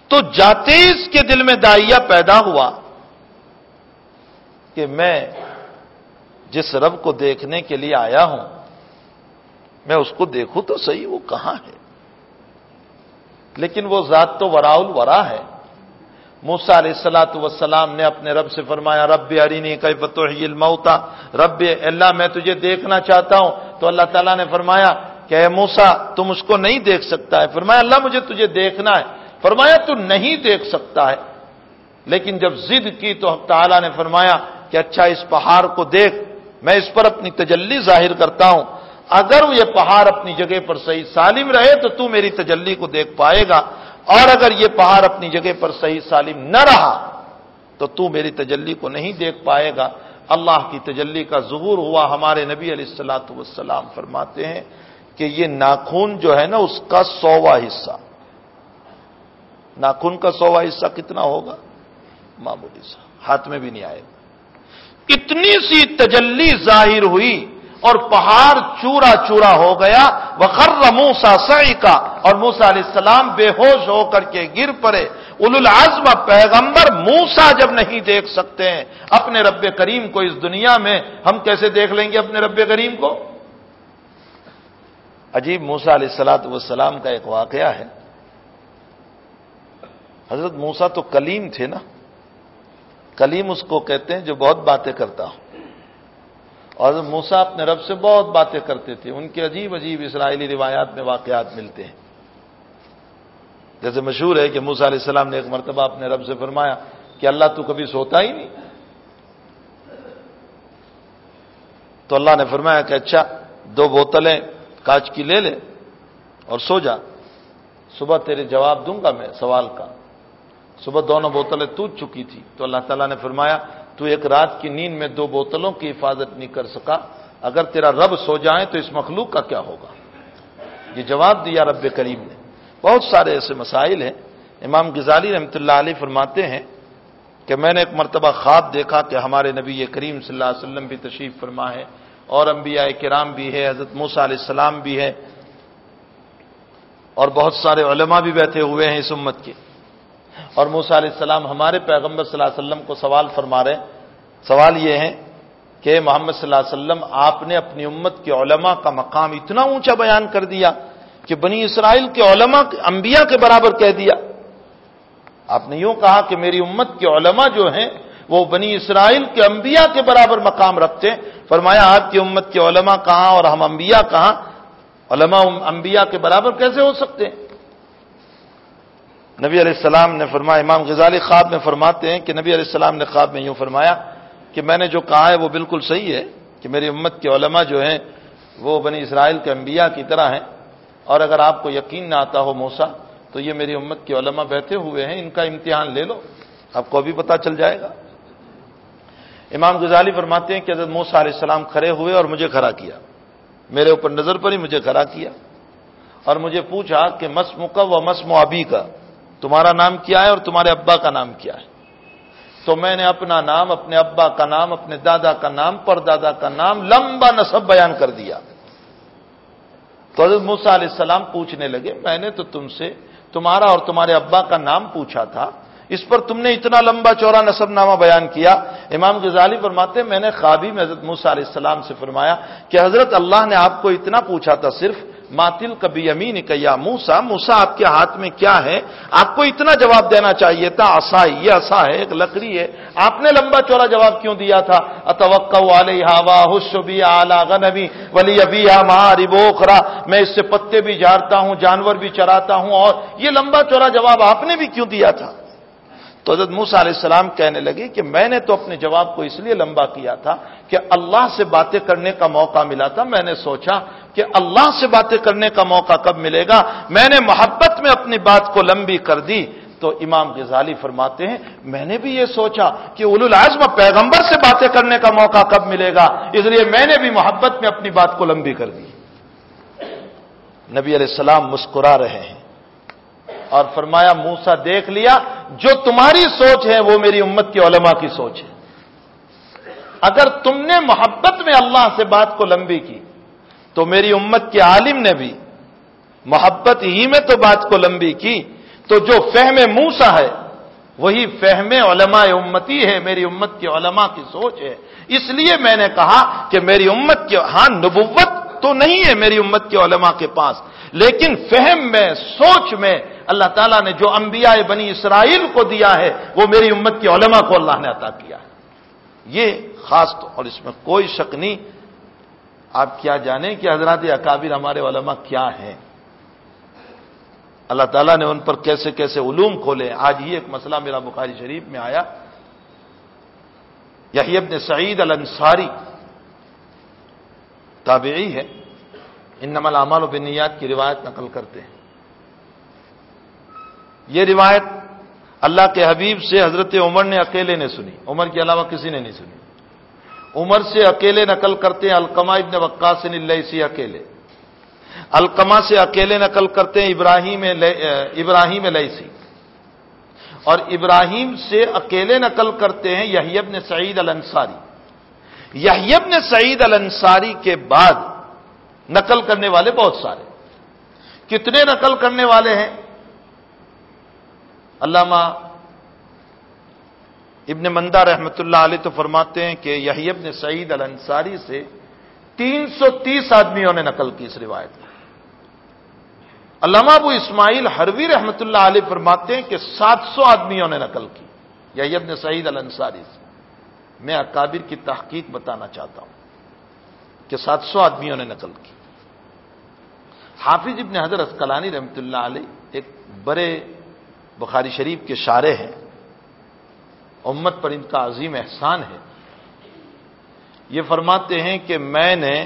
S1: تو جاتے اس کے دل میں دائیا پیدا ہوا کہ میں جس رب کو دیکھنے کے لیے آیا ہوں میں اس کو دیکھوں تو صحیح، وہ کہاں ہے؟ لیکن وہ ذات تو ورا الورا ہے۔ موسا علیہ السلاۃ وسلام نے اپنے رب سے فرمایا، رب ارینی کئی فتح الموتا رب، اللہ، میں تجھے دیکھنا چاہتا ہوں۔ تو اللہ تعالیٰ نے فرمایا، کہ اے موسا تم اس کو نہیں دیکھ سکتا ہے۔ فرمایا، اللہ، مجھے تجھے دیکھنا ہے۔ فرمایا، تو نہیں دیکھ سکتا ہے۔ لیکن جب ضد کی تو حق تعالیٰ نے فرمایا، کہ اچھا اس پہاڑ کو دیکھ۔ میں اس پر اپنی تجلی ظاہر کرتا ہوں۔ اگر یہ پہاڑ اپنی جگہ پر صحیح سالم رہے تو تو میری تجلی کو دیکھ پائے گا، اور اگر یہ پہاڑ اپنی جگہ پر صحیح سالم نہ رہا تو تو میری تجلی کو نہیں دیکھ پائے گا۔ اللہ کی تجلی کا ظہور ہوا ہمارے نبی علیہ السلاۃ والسلام فرماتے ہیں کہ یہ ناخون جو ہے نا، اس کا سوا حصہ۔ ناخون کا سوا حصہ کتنا ہوگا؟ معمولی سا، ہاتھ میں بھی نہیں آئے گا۔ اتنی سی تجلی ظاہر ہوئی اور پہاڑ چورا چورا ہو گیا۔ وخر موسا سعی کا اور موسا علیہ السلام بے ہوش ہو کر کے گر پڑے۔ اول العزم، پیغمبر موسا جب نہیں دیکھ سکتے ہیں، اپنے رب کریم کو اس دنیا میں ہم کیسے دیکھ لیں گے اپنے رب کریم کو؟ عجیب موسا علیہ السلاط والسلام کا ایک واقعہ ہے۔ حضرت موسا تو کلیم تھے نا۔ کلیم اس کو کہتے ہیں جو بہت باتیں کرتا ہوں اور موسا اپنے رب سے بہت باتیں کرتے تھے۔ ان کے عجیب عجیب اسرائیلی روایات میں واقعات ملتے ہیں۔ جیسے مشہور ہے کہ موسا علیہ السلام نے ایک مرتبہ اپنے رب سے فرمایا کہ اللہ تو کبھی سوتا ہی نہیں۔ تو اللہ نے فرمایا کہ اچھا دو بوتلیں، کاچ کی لے لے اور سو جا۔ صبح تیرے جواب دوں گا میں سوال کا۔ صبح دونوں بوتلیں ٹوٹ چکی تھی تو اللہ تعالیٰ نے فرمایا تو ایک رات کی نیند میں دو بوتلوں کی حفاظت نہیں کر سکا۔ اگر تیرا رب سو جائے تو اس مخلوق کا کیا ہوگا؟ یہ جواب دیا رب کریم نے۔ بہت سارے ایسے مسائل ہیں۔ امام غزالی رحمۃ اللہ علیہ فرماتے ہیں کہ میں نے ایک مرتبہ خواب دیکھا کہ ہمارے نبی کریم صلی اللہ علیہ وسلم بھی تشریف فرما ہے اور انبیاء کرام بھی ہے، حضرت موسیٰ علیہ السلام بھی ہے اور بہت سارے علماء بھی بیٹھے ہوئے ہیں اس امت کے۔ اور موسا علیہ السلام ہمارے پیغمبر صلی اللہ علیہ وسلم کو سوال فرما رہے سوال یہ ہے کہ محمد صلی اللہ علیہ وسلم، آپ نے اپنی امت کے علماء کا مقام اتنا اونچا بیان کر دیا کہ بنی اسرائیل کے علماء انبیاء کے برابر کہہ دیا۔ آپ نے یوں کہا کہ میری امت کے علماء جو ہیں، وہ بنی اسرائیل کے انبیاء کے برابر مقام رکھتے فرمایا، آپ کی امت کے علماء کہاں اور ہم انبیاء کہاں؟ علماء انبیاء کے برابر کیسے ہو سکتے ہیں؟ نبی علیہ السلام نے فرمایا، امام غزالی خواب میں فرماتے ہیں کہ نبی علیہ السلام نے خواب میں یوں فرمایا کہ میں نے جو کہا ہے وہ بالکل صحیح ہے کہ میری امت کے علماء جو ہیں وہ بنی اسرائیل کے انبیاء کی طرح ہیں۔ اور اگر آپ کو یقین نہ آتا ہو موسا تو یہ میری امت کے علماء بیٹھے ہوئے ہیں، ان کا امتحان لے لو، آپ کو ابھی پتا چل جائے گا۔ امام غزالی فرماتے ہیں کہ حضرت موسا علیہ السلام کھڑے ہوئے اور مجھے کھڑا کیا۔ میرے اوپر نظر پر ہی مجھے کھڑا کیا۔ اور مجھے پوچھا کہ مسم کا و مسم ابھی کا تمہارا نام کیا ہے اور تمہارے ابا کا نام کیا ہے؟ تو میں نے اپنا نام، اپنے ابا کا نام، اپنے دادا کا نام پر دادا کا نام لمبا نصب بیان کر دیا۔ تو حضرت موسا علیہ السلام پوچھنے لگے، میں نے تو تم سے تمہارا اور تمہارے ابا کا نام پوچھا تھا، اس پر تم نے اتنا لمبا چورا نصب نامہ بیان کیا۔ امام غزالی فرماتے، میں نے خوابی میں حضرت موسا علیہ السلام سے فرمایا کہ حضرت اللہ نے آپ کو اتنا پوچھا تھا صرف ماتل کبھی امین کیا موسا موسا آپ کے ہاتھ میں کیا ہے؟ آپ کو اتنا جواب دینا چاہیے تھا اصا یہ اصا ہے، ایک لکڑی ہے۔ آپ نے لمبا چوڑا جواب کیوں دیا تھا؟ اتوقع والی ہوا حش بھی آلہ غنبی ولی ابھی مہاری بوکھرا میں اس سے پتے بھی جھاڑتا ہوں، جانور بھی چراتا ہوں اور یہ لمبا چوڑا جواب آپ نے بھی کیوں دیا تھا؟ تو حضرت موسا علیہ السلام کہنے لگے کہ میں نے تو اپنے جواب کو اس لیے لمبا کیا تھا کہ اللہ سے باتیں کرنے کا موقع ملا تھا، میں نے سوچا کہ اللہ سے باتیں کرنے کا موقع کب ملے گا؟ میں نے محبت میں اپنی بات کو لمبی کر دی۔ تو امام غزالی فرماتے ہیں، میں نے بھی یہ سوچا کہ اول العزم پیغمبر سے باتیں کرنے کا موقع کب ملے گا؟ اس لیے میں نے بھی محبت میں اپنی بات کو لمبی کر دی۔ نبی علیہ السلام مسکرا رہے ہیں اور فرمایا موسا دیکھ لیا، جو تمہاری سوچ ہے وہ میری امت کی علماء کی سوچ ہے۔ اگر تم نے محبت میں اللہ سے بات کو لمبی کی تو میری امت کے عالم نے بھی محبت ہی میں تو بات کو لمبی کی تو جو فہم موسا ہے، وہی فہم علماء امتی ہے، میری امت کی علماء کی سوچ ہے۔ اس لیے میں نے کہا کہ میری امت کے ہاں نبوت تو نہیں ہے میری امت کے علماء کے پاس، لیکن فہم میں، سوچ میں اللہ تعالیٰ نے جو انبیاء بنی اسرائیل کو دیا ہے، وہ میری امت کی علماء کو اللہ نے عطا کیا ہے۔ یہ خاص تو اور اس میں کوئی شک نہیں آپ کیا جانیں کہ حضرات اکابر ہمارے علماء کیا ہیں؟ اللہ تعالیٰ نے ان پر کیسے کیسے علوم کھولے؟ آج ہی ایک مسئلہ میرا بخاری شریف میں آیا۔ یہی ابن سعید الانصاری تابعی ہے۔ ان نمل اعمال و بنیاد کی روایت نقل کرتے ہیں۔ یہ روایت اللہ کے حبیب سے حضرت عمر نے اکیلے نے سنی۔ عمر کے علاوہ کسی نے نہیں سنی۔ عمر سے اکیلے نقل کرتے ہیں القما ابن وقاص اللہ اکیلے۔ القما سے اکیلے نقل کرتے ہیں ابراہیم ابراہیم لئیسی اور ابراہیم سے اکیلے نقل کرتے ہیں یحیب نے سعید الانصاری۔ یحیب نے سعید الانصاری کے بعد نقل کرنے والے بہت سارے کتنے نقل کرنے والے ہیں؟ علامہ ابن مندہ رحمت اللہ علیہ تو فرماتے ہیں کہ یحیب نے سعید الانصاری سے تین سو تیس آدمیوں نے نقل کی اس روایت میں۔ علامہ ابو اسماعیل حروی رحمت اللہ علیہ فرماتے ہیں کہ سات سو آدمیوں نے نقل کی یحیب نے سعید الانصاری سے۔ میں اکابر کی تحقیق بتانا چاہتا ہوں کہ سات سو آدمیوں نے نقل کی۔ حافظ ابن حضرت کلانی رحمت اللہ علیہ ایک بڑے بخاری شریف کے شارے ہیں۔ امت پر ان کا عظیم احسان ہے۔ یہ فرماتے ہیں کہ میں نے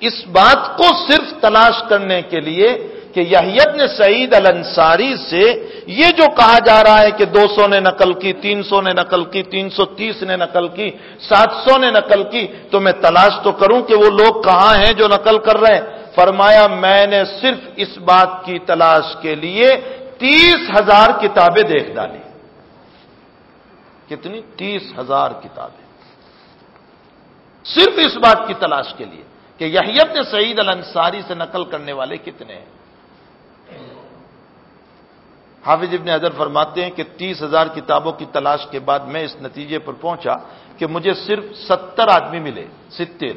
S1: اس بات کو صرف تلاش کرنے کے لیے کہ یحیب نے سعید الانصاری سے یہ جو کہا جا رہا ہے کہ دو سو نے نقل کی، تین سو نے نقل کی، تین سو تیس نے نقل کی، سات سو نے نقل کی، تو میں تلاش تو کروں کہ وہ لوگ کہاں ہیں جو نقل کر رہے ہیں۔ فرمایا، میں نے صرف اس بات کی تلاش کے لیے تیس ہزار کتابیں دیکھ ڈالی۔ کتنی تیس ہزار کتابیں۔ صرف اس بات کی تلاش کے لیے کہ یحیب نے سعید الانصاری سے نقل کرنے والے کتنے ہیں۔ حافظ ابن حضر فرماتے ہیں کہ تیس ہزار کتابوں کی تلاش کے بعد میں اس نتیجے پر پہنچا کہ مجھے صرف ستر آدمی ملے، ستر۔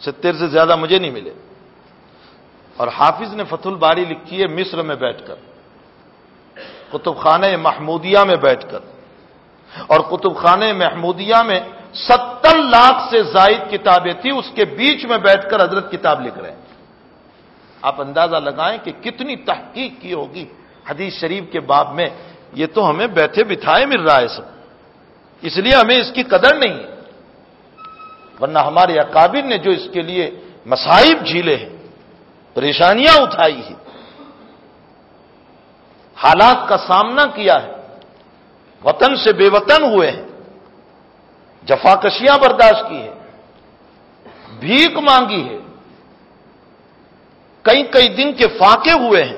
S1: ستر سے زیادہ مجھے نہیں ملے۔ اور حافظ نے فتح الباری لکھی ہے مصر میں بیٹھ کر کتب خانہ محمودیہ میں بیٹھ کر۔ اور کتب خانہ محمودیہ میں ستر لاکھ سے زائد کتابیں تھیں، اس کے بیچ میں بیٹھ کر حضرت کتاب لکھ رہے ہیں۔ آپ اندازہ لگائیں کہ کتنی تحقیق کی ہوگی حدیث شریف کے باب میں، یہ تو ہمیں بیٹھے بٹھائے مل رہا ہے سب۔ اس لیے ہمیں اس کی قدر نہیں ہے۔ ورنہ ہمارے اکابر نے جو اس کے لیے مسائب جھیلے ہیں، پریشانیاں اٹھائی ہیں۔ حالات کا سامنا کیا ہے۔ وطن سے بے وطن ہوئے ہیں۔ جفاکشیاں برداشت کی ہے بھیک مانگی ہے کئی کئی دن کے فاقے ہوئے ہیں۔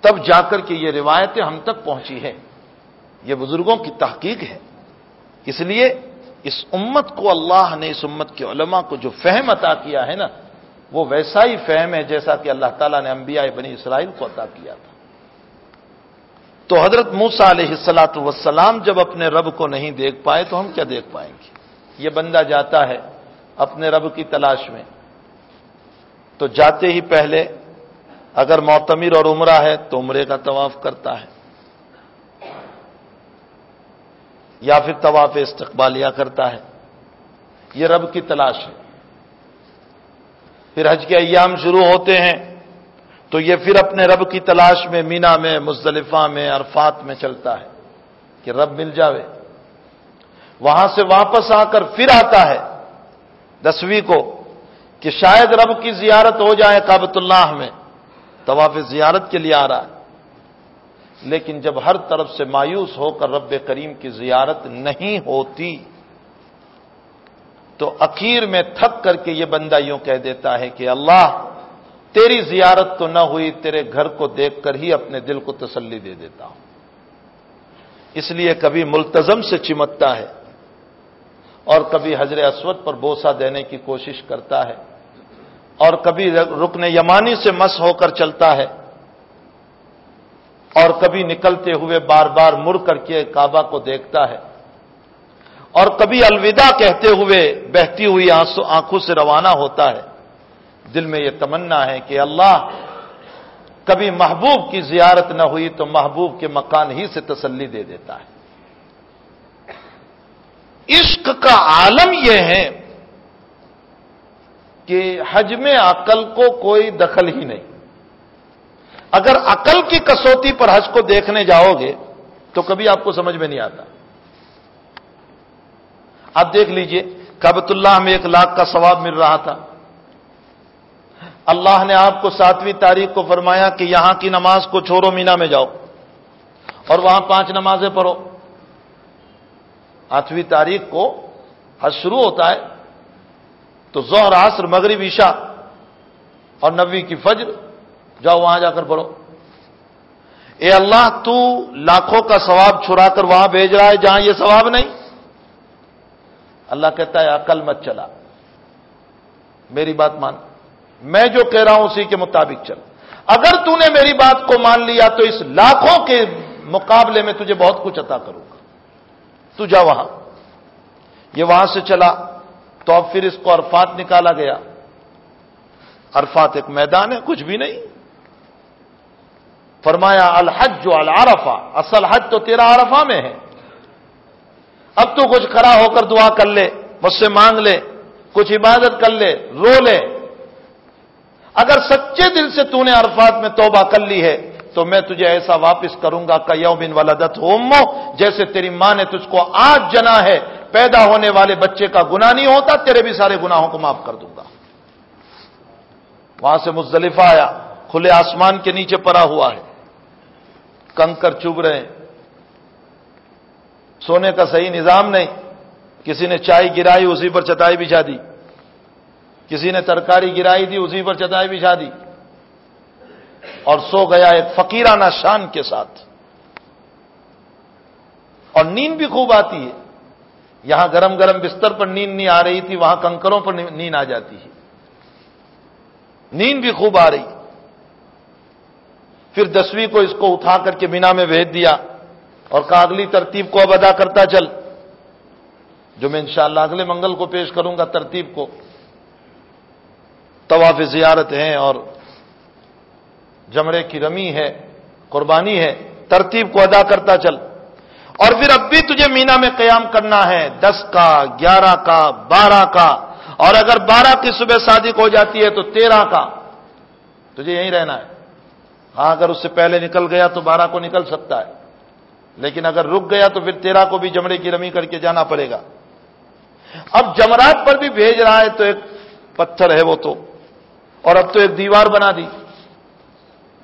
S1: تب جا کر کے یہ روایتیں ہم تک پہنچی ہیں۔ یہ بزرگوں کی تحقیق ہے۔ اس لیے اس امت کو اللہ نے، اس امت کے علماء کو جو فہم عطا کیا ہے نا، وہ ویسا ہی فہم ہے جیسا کہ اللہ تعالیٰ نے انبیاء بنی اسرائیل کو عطا کیا تھا۔ تو حضرت موسا علیہ السلاۃ وسلام جب اپنے رب کو نہیں دیکھ پائے تو ہم کیا دیکھ پائیں گے؟ یہ بندہ جاتا ہے اپنے رب کی تلاش میں۔ تو جاتے ہی پہلے اگر معتمر اور عمرہ ہے تو عمرے کا طواف کرتا ہے۔ یا پھر طواف استقبالیہ کرتا ہے۔ یہ رب کی تلاش ہے۔ پھر حج کے ایام شروع ہوتے ہیں۔ تو یہ پھر اپنے رب کی تلاش میں، مینا میں، مزدلفہ میں، عرفات میں چلتا ہے کہ رب مل جاوے۔ وہاں سے واپس آ کر پھر آتا ہے دسویں کو کہ شاید رب کی زیارت ہو جائے کابت اللہ میں، طواف زیارت کے لیے آ رہا ہے۔ لیکن جب ہر طرف سے مایوس ہو کر رب کریم کی زیارت نہیں ہوتی، تو اخیر میں تھک کر کے یہ بندہ یوں کہہ دیتا ہے کہ اللہ تیری زیارت تو نہ ہوئی، تیرے گھر کو دیکھ کر ہی اپنے دل کو تسلی دے دیتا ہوں۔ اس لیے کبھی ملتظم سے چمتتا ہے اور کبھی حضر اسود پر بوسا دینے کی کوشش کرتا ہے اور کبھی رکن یمانی سے مس ہو کر چلتا ہے اور کبھی نکلتے ہوئے بار بار مڑ کر کے کعبہ کو دیکھتا ہے اور کبھی الوداع کہتے ہوئے بہتی ہوئی آنکھوں سے روانہ ہوتا ہے۔ دل میں یہ تمنا ہے کہ اللہ کبھی محبوب کی زیارت نہ ہوئی تو محبوب کے مکان ہی سے تسلی دے دیتا ہے۔ عشق کا عالم یہ ہے کہ حج میں عقل کو کوئی دخل ہی نہیں۔ اگر عقل کی کسوٹی پر حج کو دیکھنے جاؤ گے تو کبھی آپ کو سمجھ میں نہیں آتا۔ آپ دیکھ لیجیے کبت اللہ میں ایک لاکھ کا ثواب مل رہا تھا۔ اللہ نے آپ کو ساتویں تاریخ کو فرمایا کہ یہاں کی نماز کو چھوڑو، مینا میں جاؤ۔ اور وہاں پانچ نمازیں پڑھو۔ آٹھویں تاریخ کو حج شروع ہوتا ہے، تو ظہر، عصر، مغرب، عشاء اور نبی کی فجر، جاؤ وہاں جا کر پڑھو۔ اے اللہ، تو لاکھوں کا ثواب چھڑا کر وہاں بھیج رہا ہے جہاں یہ ثواب نہیں۔ اللہ کہتا ہے، عقل مت چلا۔ میری بات مان میں جو کہہ رہا ہوں اسی کے مطابق چل۔ اگر تو نے میری بات کو مان لیا تو اس لاکھوں کے مقابلے میں تجھے بہت کچھ عطا کروں گا۔ تو جا وہاں۔ یہ وہاں سے چلا۔ تو اب پھر اس کو عرفات نکالا گیا۔ عرفات ایک میدان ہے، کچھ بھی نہیں۔ فرمایا، الحج جو العرفہ اصل حج تو تیرا عرفہ میں ہے۔ اب تو کچھ کھڑا ہو کر دعا کر لے، مجھ سے مانگ لے، کچھ عبادت کر لے، رو لے۔ اگر سچے دل سے تو نے عرفات میں توبہ کر لی ہے، تو میں تجھے ایسا واپس کروں گا کہ یو بن والا دت جیسے تیری ماں نے تجھ کو آج جنا ہے، پیدا ہونے والے بچے کا گنا نہیں ہوتا، تیرے بھی سارے گناہوں کو معاف کر دوں گا۔ وہاں سے مزدلفہ آیا، کھلے آسمان کے نیچے پڑا ہوا ہے۔ کنکر چوب رہے ہیں۔ سونے کا صحیح نظام نہیں، کسی نے چائے گرائی، اسی پر چٹائی بچھا دی۔ کسی نے ترکاری گرائی دی، اسی پر چٹائی بچھا دی۔ اور سو گیا ایک فقیرانہ شان کے ساتھ۔ اور نیند بھی خوب آتی ہے۔ یہاں گرم گرم بستر پر نیند نہیں آ رہی تھی، وہاں کنکروں پر نیند آ جاتی ہے۔ نیند بھی خوب آ رہی۔ پھر دسویں کو اس کو اٹھا کر کے مینا میں بھیج دیا۔ اور کہا، اگلی ترتیب کو اب ادا کرتا چل۔ جو میں انشاءاللہ اگلے منگل کو پیش کروں گا ترتیب کو۔ طواف زیارت ہیں اور جمڑے کی رمی ہے، قربانی ہے، ترتیب کو ادا کرتا چل۔ اور پھر اب بھی تجھے مینا میں قیام کرنا ہے، دس کا، گیارہ کا، بارہ کا۔ اور اگر بارہ کی صبح صادق ہو جاتی ہے تو تیرہ کا۔ تجھے یہیں رہنا ہے۔ ہاں اگر اس سے پہلے نکل گیا تو بارہ کو نکل سکتا ہے۔ لیکن اگر رک گیا تو پھر تیرہ کو بھی جمڑے کی رمی کر کے جانا پڑے گا۔ اب جمرات پر بھی بھیج رہا ہے تو ایک پتھر ہے وہ تو۔ اور اب تو ایک دیوار بنا دی۔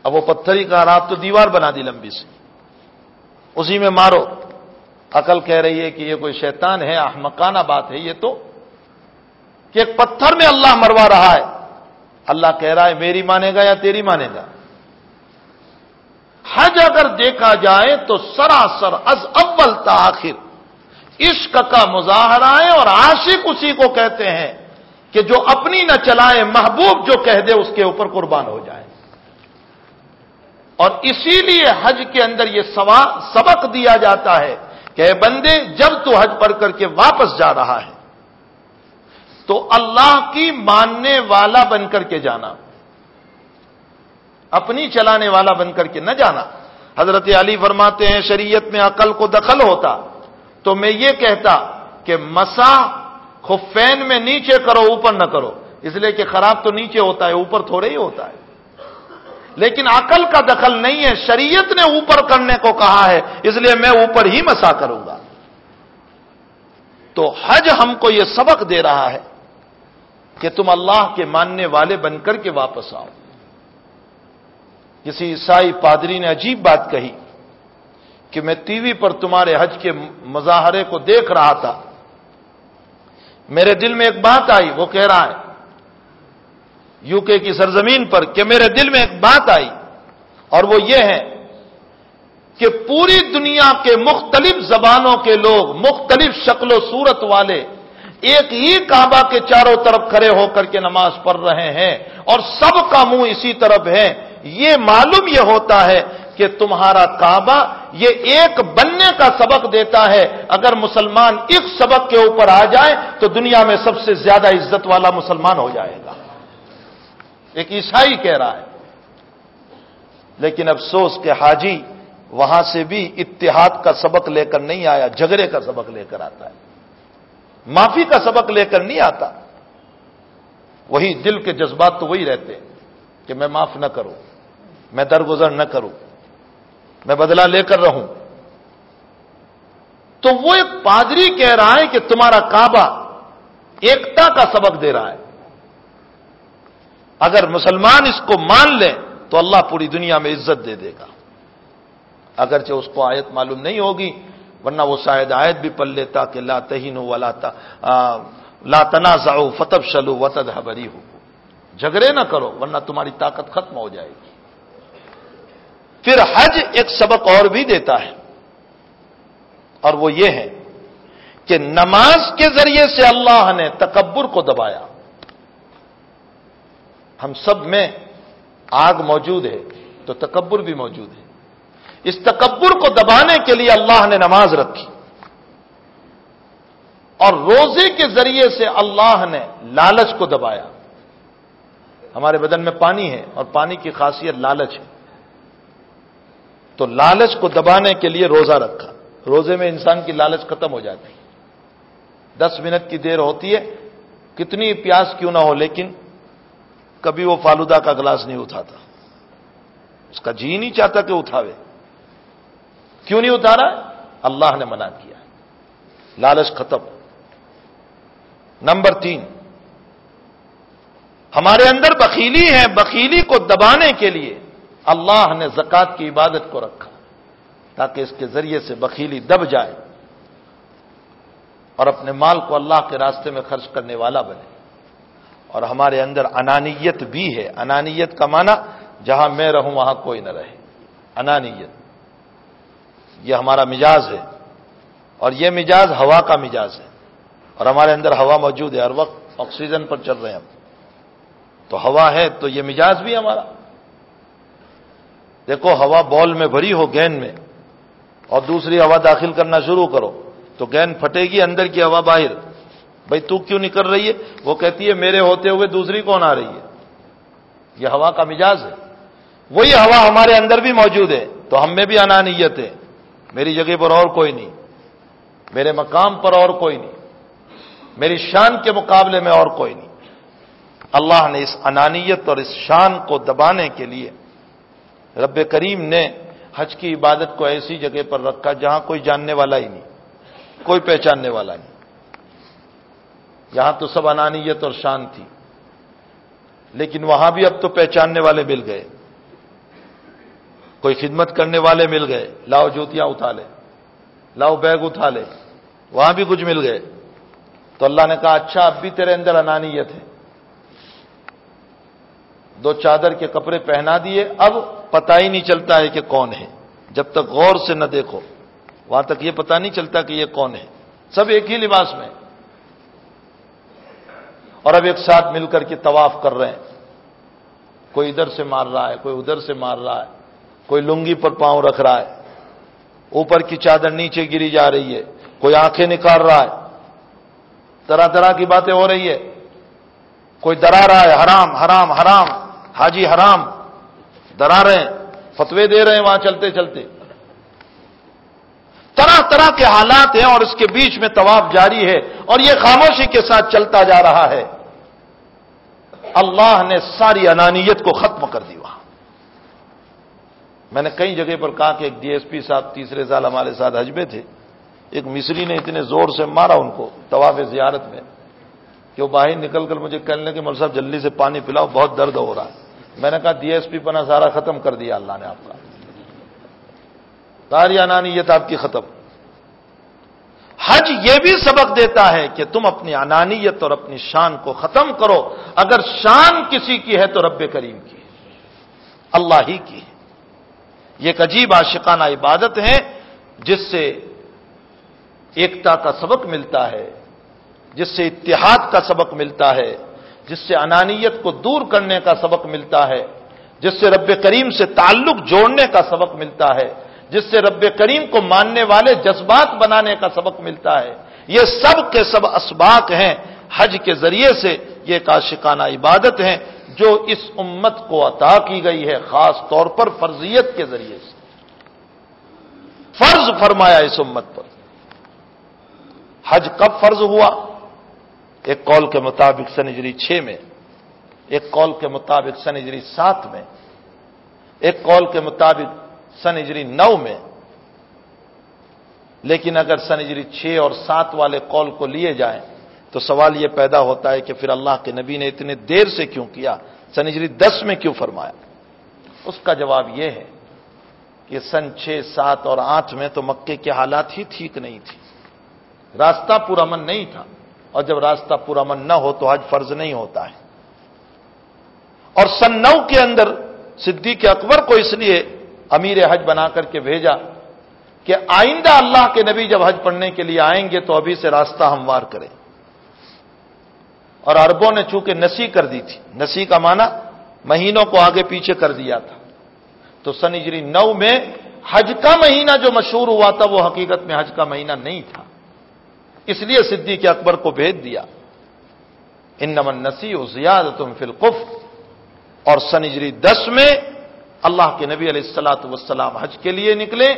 S1: اب وہ پتھر ہی کا رات تو دیوار بنا دی لمبی سے اسی میں مارو۔ عقل کہہ رہی ہے کہ یہ کوئی شیطان ہے، احمقانہ بات ہے یہ تو۔ کہ ایک پتھر میں اللہ مروا رہا ہے۔ اللہ کہہ رہا ہے، میری مانے گا یا تیری مانے گا؟ حج اگر دیکھا جائے تو سراسر از اول تاخیر عشق کا مظاہرہ ہے اور عاشق اسی کو کہتے ہیں۔ کہ جو اپنی نہ چلائے محبوب جو کہہ دے اس کے اوپر قربان ہو جائے۔ اور اسی لیے حج کے اندر یہ سبق دیا جاتا ہے کہ اے بندے، جب تو حج پڑھ کر کے واپس جا رہا ہے، تو اللہ کی ماننے والا بن کر کے جانا، اپنی چلانے والا بن کر کے نہ جانا۔ حضرت علی فرماتے ہیں، شریعت میں عقل کو دخل ہوتا، تو میں یہ کہتا کہ مسا خفین میں نیچے کرو، اوپر نہ کرو۔ اس لیے کہ خراب تو نیچے ہوتا ہے، اوپر تھوڑے ہی ہوتا ہے۔ لیکن عقل کا دخل نہیں ہے، شریعت نے اوپر کرنے کو کہا ہے، اس لیے میں اوپر ہی مسا کروں گا۔ تو حج ہم کو یہ سبق دے رہا ہے کہ تم اللہ کے ماننے والے بن کر کے واپس آؤ۔ کسی عیسائی پادری نے عجیب بات کہی کہ میں ٹی وی پر تمہارے حج کے مظاہرے کو دیکھ رہا تھا۔ میرے دل میں ایک بات آئی، وہ کہہ رہا ہے، یو کے کی سرزمین پر کہ میرے دل میں ایک بات آئی اور وہ یہ ہے کہ پوری دنیا کے مختلف زبانوں کے لوگ، مختلف شکل و صورت والے ایک ہی کعبہ کے چاروں طرف کھڑے ہو کر کے نماز پڑھ رہے ہیں اور سب کا منہ اسی طرف ہے۔ یہ معلوم یہ ہوتا ہے کہ تمہارا کعبہ یہ ایک بننے کا سبق دیتا ہے۔ اگر مسلمان ایک سبق کے اوپر آ جائے تو دنیا میں سب سے زیادہ عزت والا مسلمان ہو جائے گا۔ ایک عیسائی کہہ رہا ہے۔ لیکن افسوس کہ حاجی وہاں سے بھی اتحاد کا سبق لے کر نہیں آیا، جھگڑے کا سبق لے کر آتا ہے۔ معافی کا سبق لے کر نہیں آتا۔ وہی دل کے جذبات تو وہی رہتے کہ میں معاف نہ کروں، میں درگزر نہ کروں۔ میں بدلہ لے کر رہوں۔ تو وہ ایک پادری کہہ رہا ہے کہ تمہارا کعبہ ایکتا کا سبق دے رہا ہے۔ اگر مسلمان اس کو مان لیں تو اللہ پوری دنیا میں عزت دے دے گا۔ اگرچہ اس کو آیت معلوم نہیں ہوگی، ورنہ وہ شاید آیت بھی پڑھ لیتا کہ لا تہین ولا لا تنازع فتب شلو وطد حبری ہو جھگڑے نہ کرو، ورنہ تمہاری طاقت ختم ہو جائے گی۔ پھر حج ایک سبق اور بھی دیتا ہے۔ اور وہ یہ ہے کہ نماز کے ذریعے سے اللہ نے تکبر کو دبایا۔ ہم سب میں آگ موجود ہے تو تکبر بھی موجود ہے۔ اس تکبر کو دبانے کے لیے اللہ نے نماز رکھی۔ اور روزے کے ذریعے سے اللہ نے لالچ کو دبایا۔ ہمارے بدن میں پانی ہے اور پانی کی خاصیت لالچ ہے۔ تو لالچ کو دبانے کے لیے روزہ رکھا۔ روزے میں انسان کی لالچ ختم ہو جاتی ہے۔ دس منٹ کی دیر ہوتی ہے، کتنی پیاس کیوں نہ ہو، لیکن کبھی وہ فالودہ کا گلاس نہیں اٹھاتا۔ اس کا جی نہیں چاہتا کہ اٹھاوے۔ کیوں نہیں اتارا اللہ نے منع کیا۔ لالچ ختم۔ نمبر تین، ہمارے اندر بخیلی ہے۔ بخیلی کو دبانے کے لیے اللہ نے زکات کی عبادت کو رکھا تاکہ اس کے ذریعے سے بخیلی دب جائے اور اپنے مال کو اللہ کے راستے میں خرچ کرنے والا بنے اور ہمارے اندر انانیت بھی ہے۔ انانیت کا معنی جہاں میں رہوں وہاں کوئی نہ رہے۔ انانیت، یہ ہمارا مزاج ہے اور یہ مزاج ہوا کا مزاج ہے اور ہمارے اندر ہوا موجود ہے۔ ہر وقت آکسیجن پر چل رہے ہیں ہم۔ تو ہوا ہے تو یہ مزاج بھی ہمارا۔ دیکھو ہوا بال میں بھری ہو گیند میں اور دوسری ہوا داخل کرنا شروع کرو تو گیند پھٹے گی اندر کی ہوا باہر بھائی تو کیوں نکل رہی ہے؟ وہ کہتی ہے میرے ہوتے ہوئے دوسری کون آ رہی ہے؟ یہ ہوا کا مزاج ہے۔ وہی ہوا ہمارے اندر بھی موجود ہے۔ تو ہم میں بھی انانیت ہے۔ میری جگہ پر اور کوئی نہیں۔ میرے مقام پر اور کوئی نہیں۔ میری شان کے مقابلے میں اور کوئی نہیں۔ اللہ نے اس انانیت اور اس شان کو دبانے کے لیے رب کریم نے حج کی عبادت کو ایسی جگہ پر رکھا جہاں کوئی جاننے والا ہی نہیں، کوئی پہچاننے والا نہیں۔ یہاں تو سب انانیت اور شان تھی، لیکن وہاں بھی اب تو پہچاننے والے مل گئے۔ کوئی خدمت کرنے والے مل گئے، لاؤ جوتیاں اٹھا لے لاؤ بیگ اٹھا لے وہاں بھی کچھ مل گئے۔ تو اللہ نے کہا اچھا اب بھی تیرے اندر انانیت ہے۔ دو چادر کے کپڑے پہنا دیے، اب پتا ہی نہیں چلتا ہے کہ کون ہے۔ جب تک غور سے نہ دیکھو، وہاں تک یہ پتا نہیں چلتا کہ یہ کون ہے۔ سب ایک ہی لباس میں۔ اور اب ایک ساتھ مل کر کے طواف کر رہے ہیں۔ کوئی ادھر سے مار رہا ہے، کوئی ادھر سے مار رہا ہے۔ کوئی لنگی پر پاؤں رکھ رہا ہے۔ اوپر کی چادر نیچے گری جا رہی ہے۔ کوئی آنکھیں نکال رہا ہے۔ طرح طرح کی باتیں ہو رہی ہے۔ کوئی ڈرا رہا ہے، حرام حرام حرام۔ حاجی حرام ڈرا رہے ہیں، فتوے دے رہے ہیں وہاں چلتے چلتے۔ طرح طرح کے حالات ہیں اور اس کے بیچ میں طواف جاری ہے اور یہ خاموشی کے ساتھ چلتا جا رہا ہے۔ اللہ نے ساری انانیت کو ختم کر دی وہاں۔ میں نے کئی جگہ پر کہا کہ ایک ڈی ایس پی صاحب تیسرے سال ہمارے ساتھ حجبے تھے۔ ایک مصری نے اتنے زور سے مارا ان کو طواف زیارت میں۔ کہ وہ باہر نکل کر مجھے کہنے کہ مول صاحب، جلدی سے پانی پلاؤ، بہت درد ہو رہا ہے۔ میں نے کہا، ڈی ایس پی پنا سارا ختم کر دیا، اللہ نے آپ کا۔ ساری انانیت آپ کی ختم۔ حج یہ بھی سبق دیتا ہے کہ تم اپنی انانیت اور اپنی شان کو ختم کرو۔ اگر شان کسی کی ہے تو رب کریم کی اللہ ہی کی ہے۔ یہ ایک عجیب، عاشقانہ عبادت ہے، جس سے ایکتا کا سبق ملتا ہے۔ جس سے اتحاد کا سبق ملتا ہے، جس سے انانیت کو دور کرنے کا سبق ملتا ہے، جس سے رب کریم سے تعلق جوڑنے کا سبق ملتا ہے، جس سے رب کریم کو ماننے والے جذبات بنانے کا سبق ملتا ہے۔ یہ سب کے سب اسباق ہیں۔ حج کے ذریعے سے یہ ایک عاشقانہ عبادت ہیں جو اس امت کو عطا کی گئی ہے، خاص طور پر فرضیت کے ذریعے سے۔ فرض فرمایا اس امت پر۔ حج کب فرض ہوا؟ ایک کال کے مطابق سنجری چھ میں، ایک کال کے مطابق سنجری سات میں، ایک کال کے مطابق سنجری نو میں۔ لیکن اگر سنجری چھ اور سات والے کال کو لیے جائیں تو سوال یہ پیدا ہوتا ہے کہ پھر اللہ کے نبی نے اتنے دیر سے کیوں کیا؟ سنجری دس میں کیوں فرمایا؟ اس کا جواب یہ ہے کہ سن چھ، سات اور آٹھ میں تو مکے کے حالات ہی ٹھیک نہیں تھی راستہ پورا من نہیں تھا۔ اور جب راستہ پورا من نہ ہو تو حج فرض نہیں ہوتا ہے۔ اور سن نو کے اندر صدیق اکبر کو اس لیے امیر حج بنا کر کے بھیجا کہ آئندہ اللہ کے نبی جب حج پڑھنے کے لیے آئیں گے تو ابھی سے راستہ ہموار کریں۔ اور عربوں نے چونکہ نسی کر دی تھی، نسی کا معنی مہینوں کو آگے پیچھے کر دیا تھا۔ تو سنجری نو میں حج کا مہینہ جو مشہور ہوا تھا وہ حقیقت میں حج کا مہینہ نہیں تھا۔ اس لیے صدیق اکبر کو بھیج دیا۔ ان نمن نسی و زیاد تم فلقف اور سنجری دس میں اللہ کے نبی علیہ السلاۃ وسلام حج کے لیے نکلے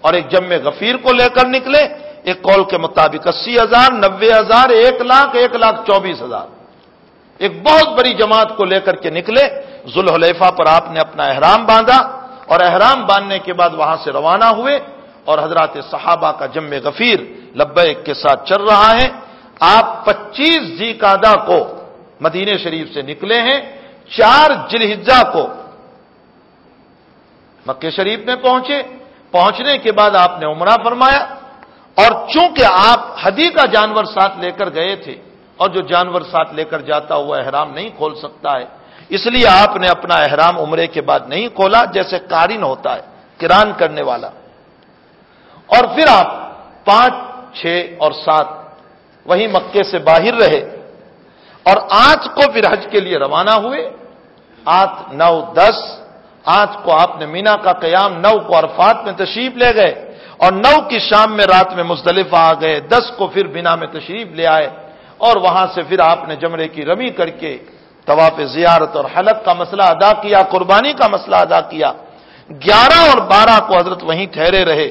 S1: اور ایک جم غفیر کو لے کر نکلے۔ ایک کال کے مطابق اسی ہزار نبے ہزار، ایک لاکھ ایک لاکھ چوبیس ہزار۔ ایک بہت بڑی جماعت کو لے کر کے نکلے۔ ذوالحلیفہ پر آپ نے اپنا احرام باندھا اور احرام باندھنے کے بعد وہاں سے روانہ ہوئے اور حضرات صحابہ کا جم غفیر لبیک کے ساتھ چل رہا ہے۔ آپ پچیس زی کادا کو مدینہ شریف سے نکلے ہیں۔ چار جلحجہ کو مکہ شریف میں پہنچے۔ پہنچنے کے بعد آپ نے عمرہ فرمایا۔ اور چونکہ آپ ہدی کا جانور ساتھ لے کر گئے تھے، اور جو جانور ساتھ لے کر جاتا وہ احرام نہیں کھول سکتا ہے، اس لیے آپ نے اپنا احرام عمرے کے بعد نہیں کھولا، جیسے کارن ہوتا ہے کران کرنے والا۔ اور پھر آپ پانچ چھ اور سات وہی مکے سے باہر رہے اور آج کو پھر حج کے لیے روانہ ہوئے۔ آٹھ، نو، دس۔ آج کو آپ نے مینا کا قیام، نو کو عرفات میں تشریف لے گئے اور نو کی شام میں رات میں مزدلفہ آ گئے۔ دس کو پھر بنا میں تشریف لے آئے اور وہاں سے پھر آپ نے جمرے کی رمی کر کے طواف زیارت اور حلق کا مسئلہ ادا کیا، قربانی کا مسئلہ ادا کیا۔ گیارہ اور بارہ کو حضرت وہیں ٹھہرے رہے۔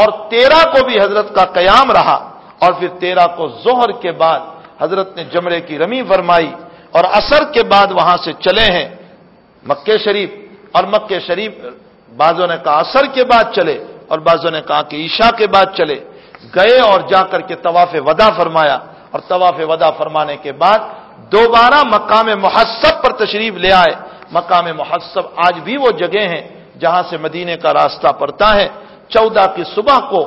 S1: اور تیرہ کو بھی حضرت کا قیام رہا اور پھر تیرہ کو زہر کے بعد حضرت نے جمرے کی رمی فرمائی اور اثر کے بعد وہاں سے چلے ہیں۔ مکے شریف اور مکے شریف بازوں نے کہا اثر کے بعد چلے اور بازوں نے کہا کہ عشاء کے بعد چلے۔ گئے اور جا کر کے طواف ودا فرمایا اور طواف ودا فرمانے کے بعد دوبارہ مقام محسب پر تشریف لے آئے۔ مقام محسب آج بھی وہ جگہ ہیں جہاں سے مدینے کا راستہ پڑتا ہے۔ چودہ کی صبح کو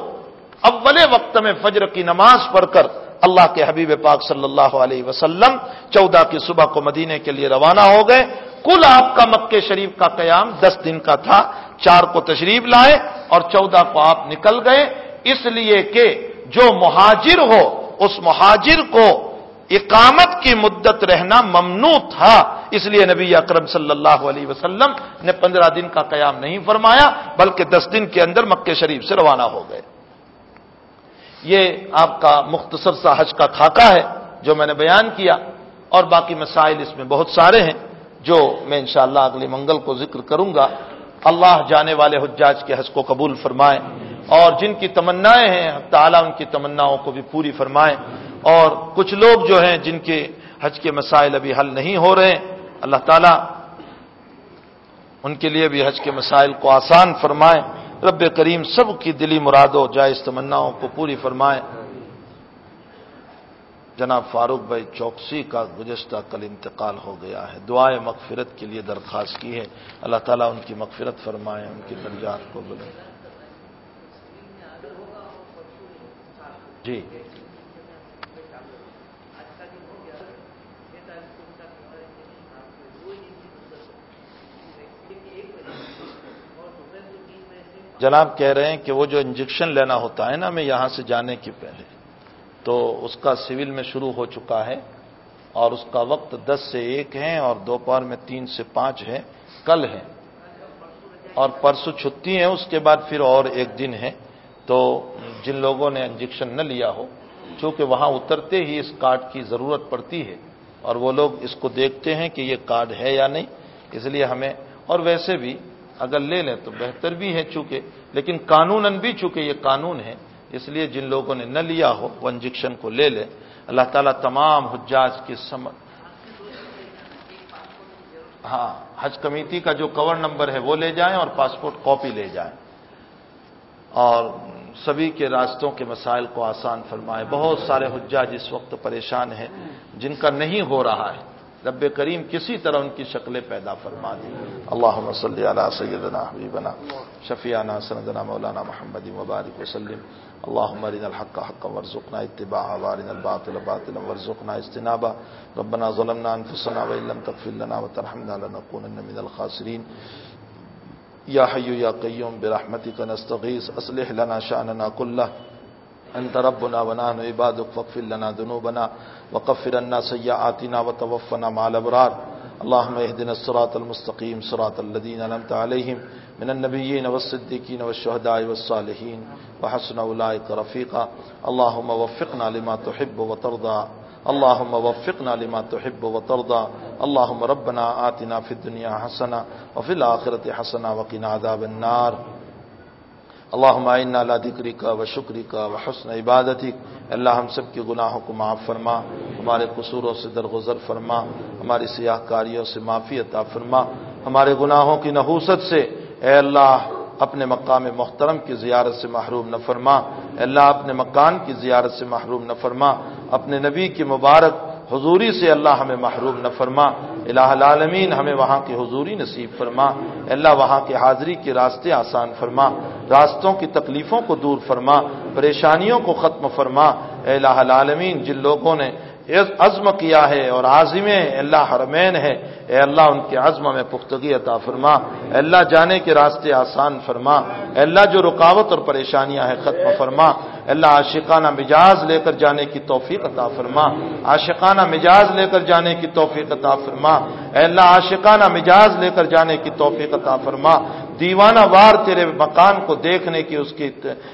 S1: اول وقت میں فجر کی نماز پڑھ کر اللہ کے حبیب پاک صلی اللہ علیہ وسلم چودہ کی صبح کو مدینے کے لیے روانہ ہو گئے۔ کل آپ کا مکے شریف کا قیام دس دن کا تھا۔ چار کو تشریف لائے اور چودہ کو آپ نکل گئے۔ اس لیے کہ جو مہاجر ہو، اس مہاجر کو اقامت کی مدت رہنا ممنوع تھا، اس لیے نبی اکرم صلی اللہ علیہ وسلم نے پندرہ دن کا قیام نہیں فرمایا، بلکہ دس دن کے اندر مکے شریف سے روانہ ہو گئے۔ یہ آپ کا مختصر سا حج کا خاکہ ہے جو میں نے بیان کیا، اور باقی مسائل اس میں بہت سارے ہیں، جو میں انشاءاللہ شاء منگل کو ذکر کروں گا۔ اللہ جانے والے حجاج کے حج کو قبول فرمائے، اور جن کی تمنائیں ہیں تعالیٰ ان کی تمناؤں کو بھی پوری فرمائیں اور کچھ لوگ جو ہیں جن کے حج کے مسائل ابھی حل نہیں ہو رہے، اللہ تعالیٰ ان کے لیے بھی حج کے مسائل کو آسان فرمائے۔ رب کریم سب کی دلی مرادوں، جائز تمناؤں کو پوری فرمائے۔ جناب فاروق بھائی چوکسی کا گزشتہ کل انتقال ہو گیا ہے۔ دعائیں مغفرت کے لیے درخواست کی ہے۔ اللہ تعالیٰ ان کی مغفرت فرمائے، ان کی درجات کو بلے جی۔ جناب کہہ رہے ہیں کہ وہ جو انجیکشن لینا ہوتا ہے نا میں یہاں سے جانے کی پہلے، تو اس کا سول میں شروع ہو چکا ہے اور اس کا وقت دس سے ایک ہے اور دوپہر میں تین سے پانچ ہے کل ہے اور پرسوں چھٹی ہے اس کے بعد پھر اور ایک دن ہے تو جن لوگوں نے انجیکشن نہ لیا ہو، چونکہ وہاں اترتے ہی اس کارڈ کی ضرورت پڑتی ہے۔ اور وہ لوگ اس کو دیکھتے ہیں کہ یہ کارڈ ہے یا نہیں، اس لیے ہمیں، اور ویسے بھی اگر لے لیں تو بہتر بھی ہے چونکہ، لیکن قانون بھی چونکہ یہ قانون ہے، اس لیے جن لوگوں نے نہ لیا ہو، وہ انجیکشن کو لے لیں۔ اللہ تعالیٰ تمام حجاج کی سمجھ ہاں حج کمیٹی کا جو کور نمبر ہے، وہ لے جائیں اور پاسپورٹ کاپی لے جائیں۔ اور سبھی کے راستوں کے مسائل کو آسان فرمائے بہت سارے حجاج اس وقت پریشان ہیں، جن کا نہیں ہو رہا ہے۔ رب کریم کسی طرح ان کی شکلیں پیدا فرما دی اللہ صلی علی سیدنا، حبیبنا، شفیعنا، سندنا، مولانا محمد مبارک وسلم۔ اللهم ارنا الحق حقا وارزقنا اتباعه وارنا الباطل باطلا وارزقنا اجتنابه۔ ربنا ظلمنا انفسنا وان لم تغفر لنا وترحمنا لنكونن من الخاسرين يا حي يا قيوم برحمتك نستغيث اصلح لنا شاننا كله انت ربنا ونحن عبادك فاغفر لنا ذنوبنا وكفر عنا سيئاتنا وتوفنا مع الابرار اللهم اهدنا الصراط المستقيم، صراط الذين انعمت عليهم، من النبيين والصديقين والشهداء والصالحين، وحسن اولئك رفيقا. اللهم وفقنا لما تحب وترضى. اللهم وفقنا لما تحب وترضى. اللهم ربنا آتنا في الدنيا حسنه وفي الاخره حسنه وقنا عذاب النار. اللہ لا ذکری کا و شکری کا و حسن عبادتی اللہ، ہم سب کے گناہوں کو معاف فرما، ہمارے قصوروں سے درگزر فرما، ہماری سیاہ کاریوں سے معافی عطا فرما، ہمارے گناہوں کی نحوست سے اے اللہ اپنے مقام محترم کی زیارت سے محروم نہ فرما۔ اے اللہ، اپنے مکان کی زیارت سے محروم نہ فرما۔ اپنے نبی کی مبارک حضوری سے اللہ ہمیں محروم نہ فرما۔ الہ العالمین ہمیں وہاں کی حضوری نصیب فرما۔ اللہ وہاں کے حاضری کے راستے آسان فرما۔ راستوں کی تکلیفوں کو دور فرما۔ پریشانیوں کو ختم فرما۔ الہ العالمین، جن لوگوں نے عزم کیا ہے اور عازم اللہ حرمین ہے، اے اللہ ان کے عزم میں پختگی عطا فرما، اے اللہ جانے کے راستے آسان فرما، اے اللہ جو رکاوٹ اور پریشانیاں ہیں ختم فرما، اے اللہ عاشقانہ مجاز لے کر جانے کی توفیق عطا فرما، عاشقانہ مجاز لے کر جانے کی توفیق عطا فرما، اے اللہ عاشقانہ مجاز لے کر جانے کی توفیق عطا فرما دیوانہ وار تیرے مکان کو دیکھنے کی اس کی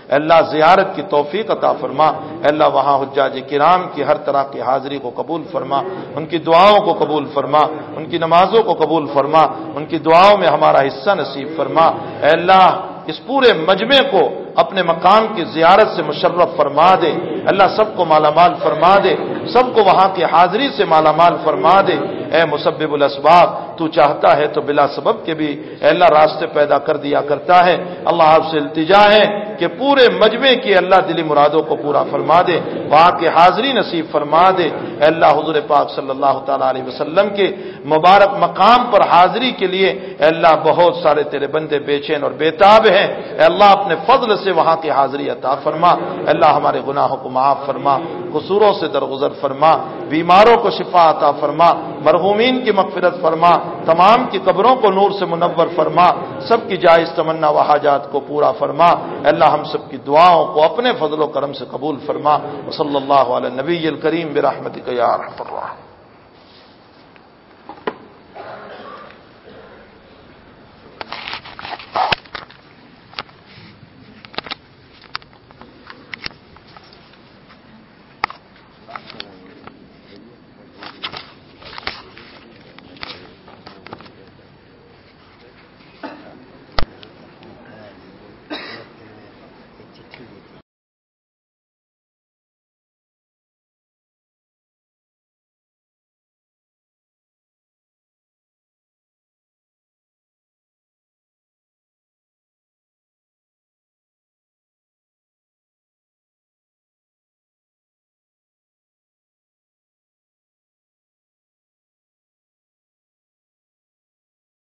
S1: اللہ زیارت کی توفیق عطا فرما۔ اللہ وہاں حجاج کرام کی ہر طرح کی حاضری کو قبول فرما۔ ان کی دعاؤں کو قبول فرما۔ ان کی نمازوں کو قبول فرما۔ ان کی دعاؤں میں ہمارا حصہ نصیب فرما۔ اے اللہ، اس پورے مجمع کو اپنے مقام کی زیارت سے مشرف فرما دے۔ اللہ سب کو مالا مال فرما دے، سب کو وہاں کی حاضری سے مالا مال فرما دے۔ اے مسبب الاسباب، تو چاہتا ہے تو بلا سبب کے بھی اے اللہ راستے پیدا کر دیا کرتا ہے۔ اللہ آپ سے التجا ہے کہ پورے مجمع کی اللہ دلی مرادوں کو پورا فرما دے، وہاں کی حاضری نصیب فرما دے۔ اے اللہ حضور پاک صلی اللہ تعالی علیہ وسلم کے مبارک مقام پر حاضری کے لیے اے اللہ بہت سارے تیرے بندے بے چین اور بےتاب ہیں۔ اے اللہ اپنے فضل سے وہاں کی حاضری عطا فرما۔ اے اللہ ہمارے گناہوں کو معاف فرما، قصوروں سے درگزر فرما، بیماروں کو شفا عطا فرما، مرحومین کی مغفرت فرما، تمام کی قبروں کو نور سے منور فرما، سب کی جائز تمنا و حاجات کو پورا فرما۔ اللہ، ہم سب کی دعاؤں کو اپنے فضل و کرم سے قبول فرما۔ صلی اللہ علیہ نبی الکریم برحمتک یا رحمت اللہ۔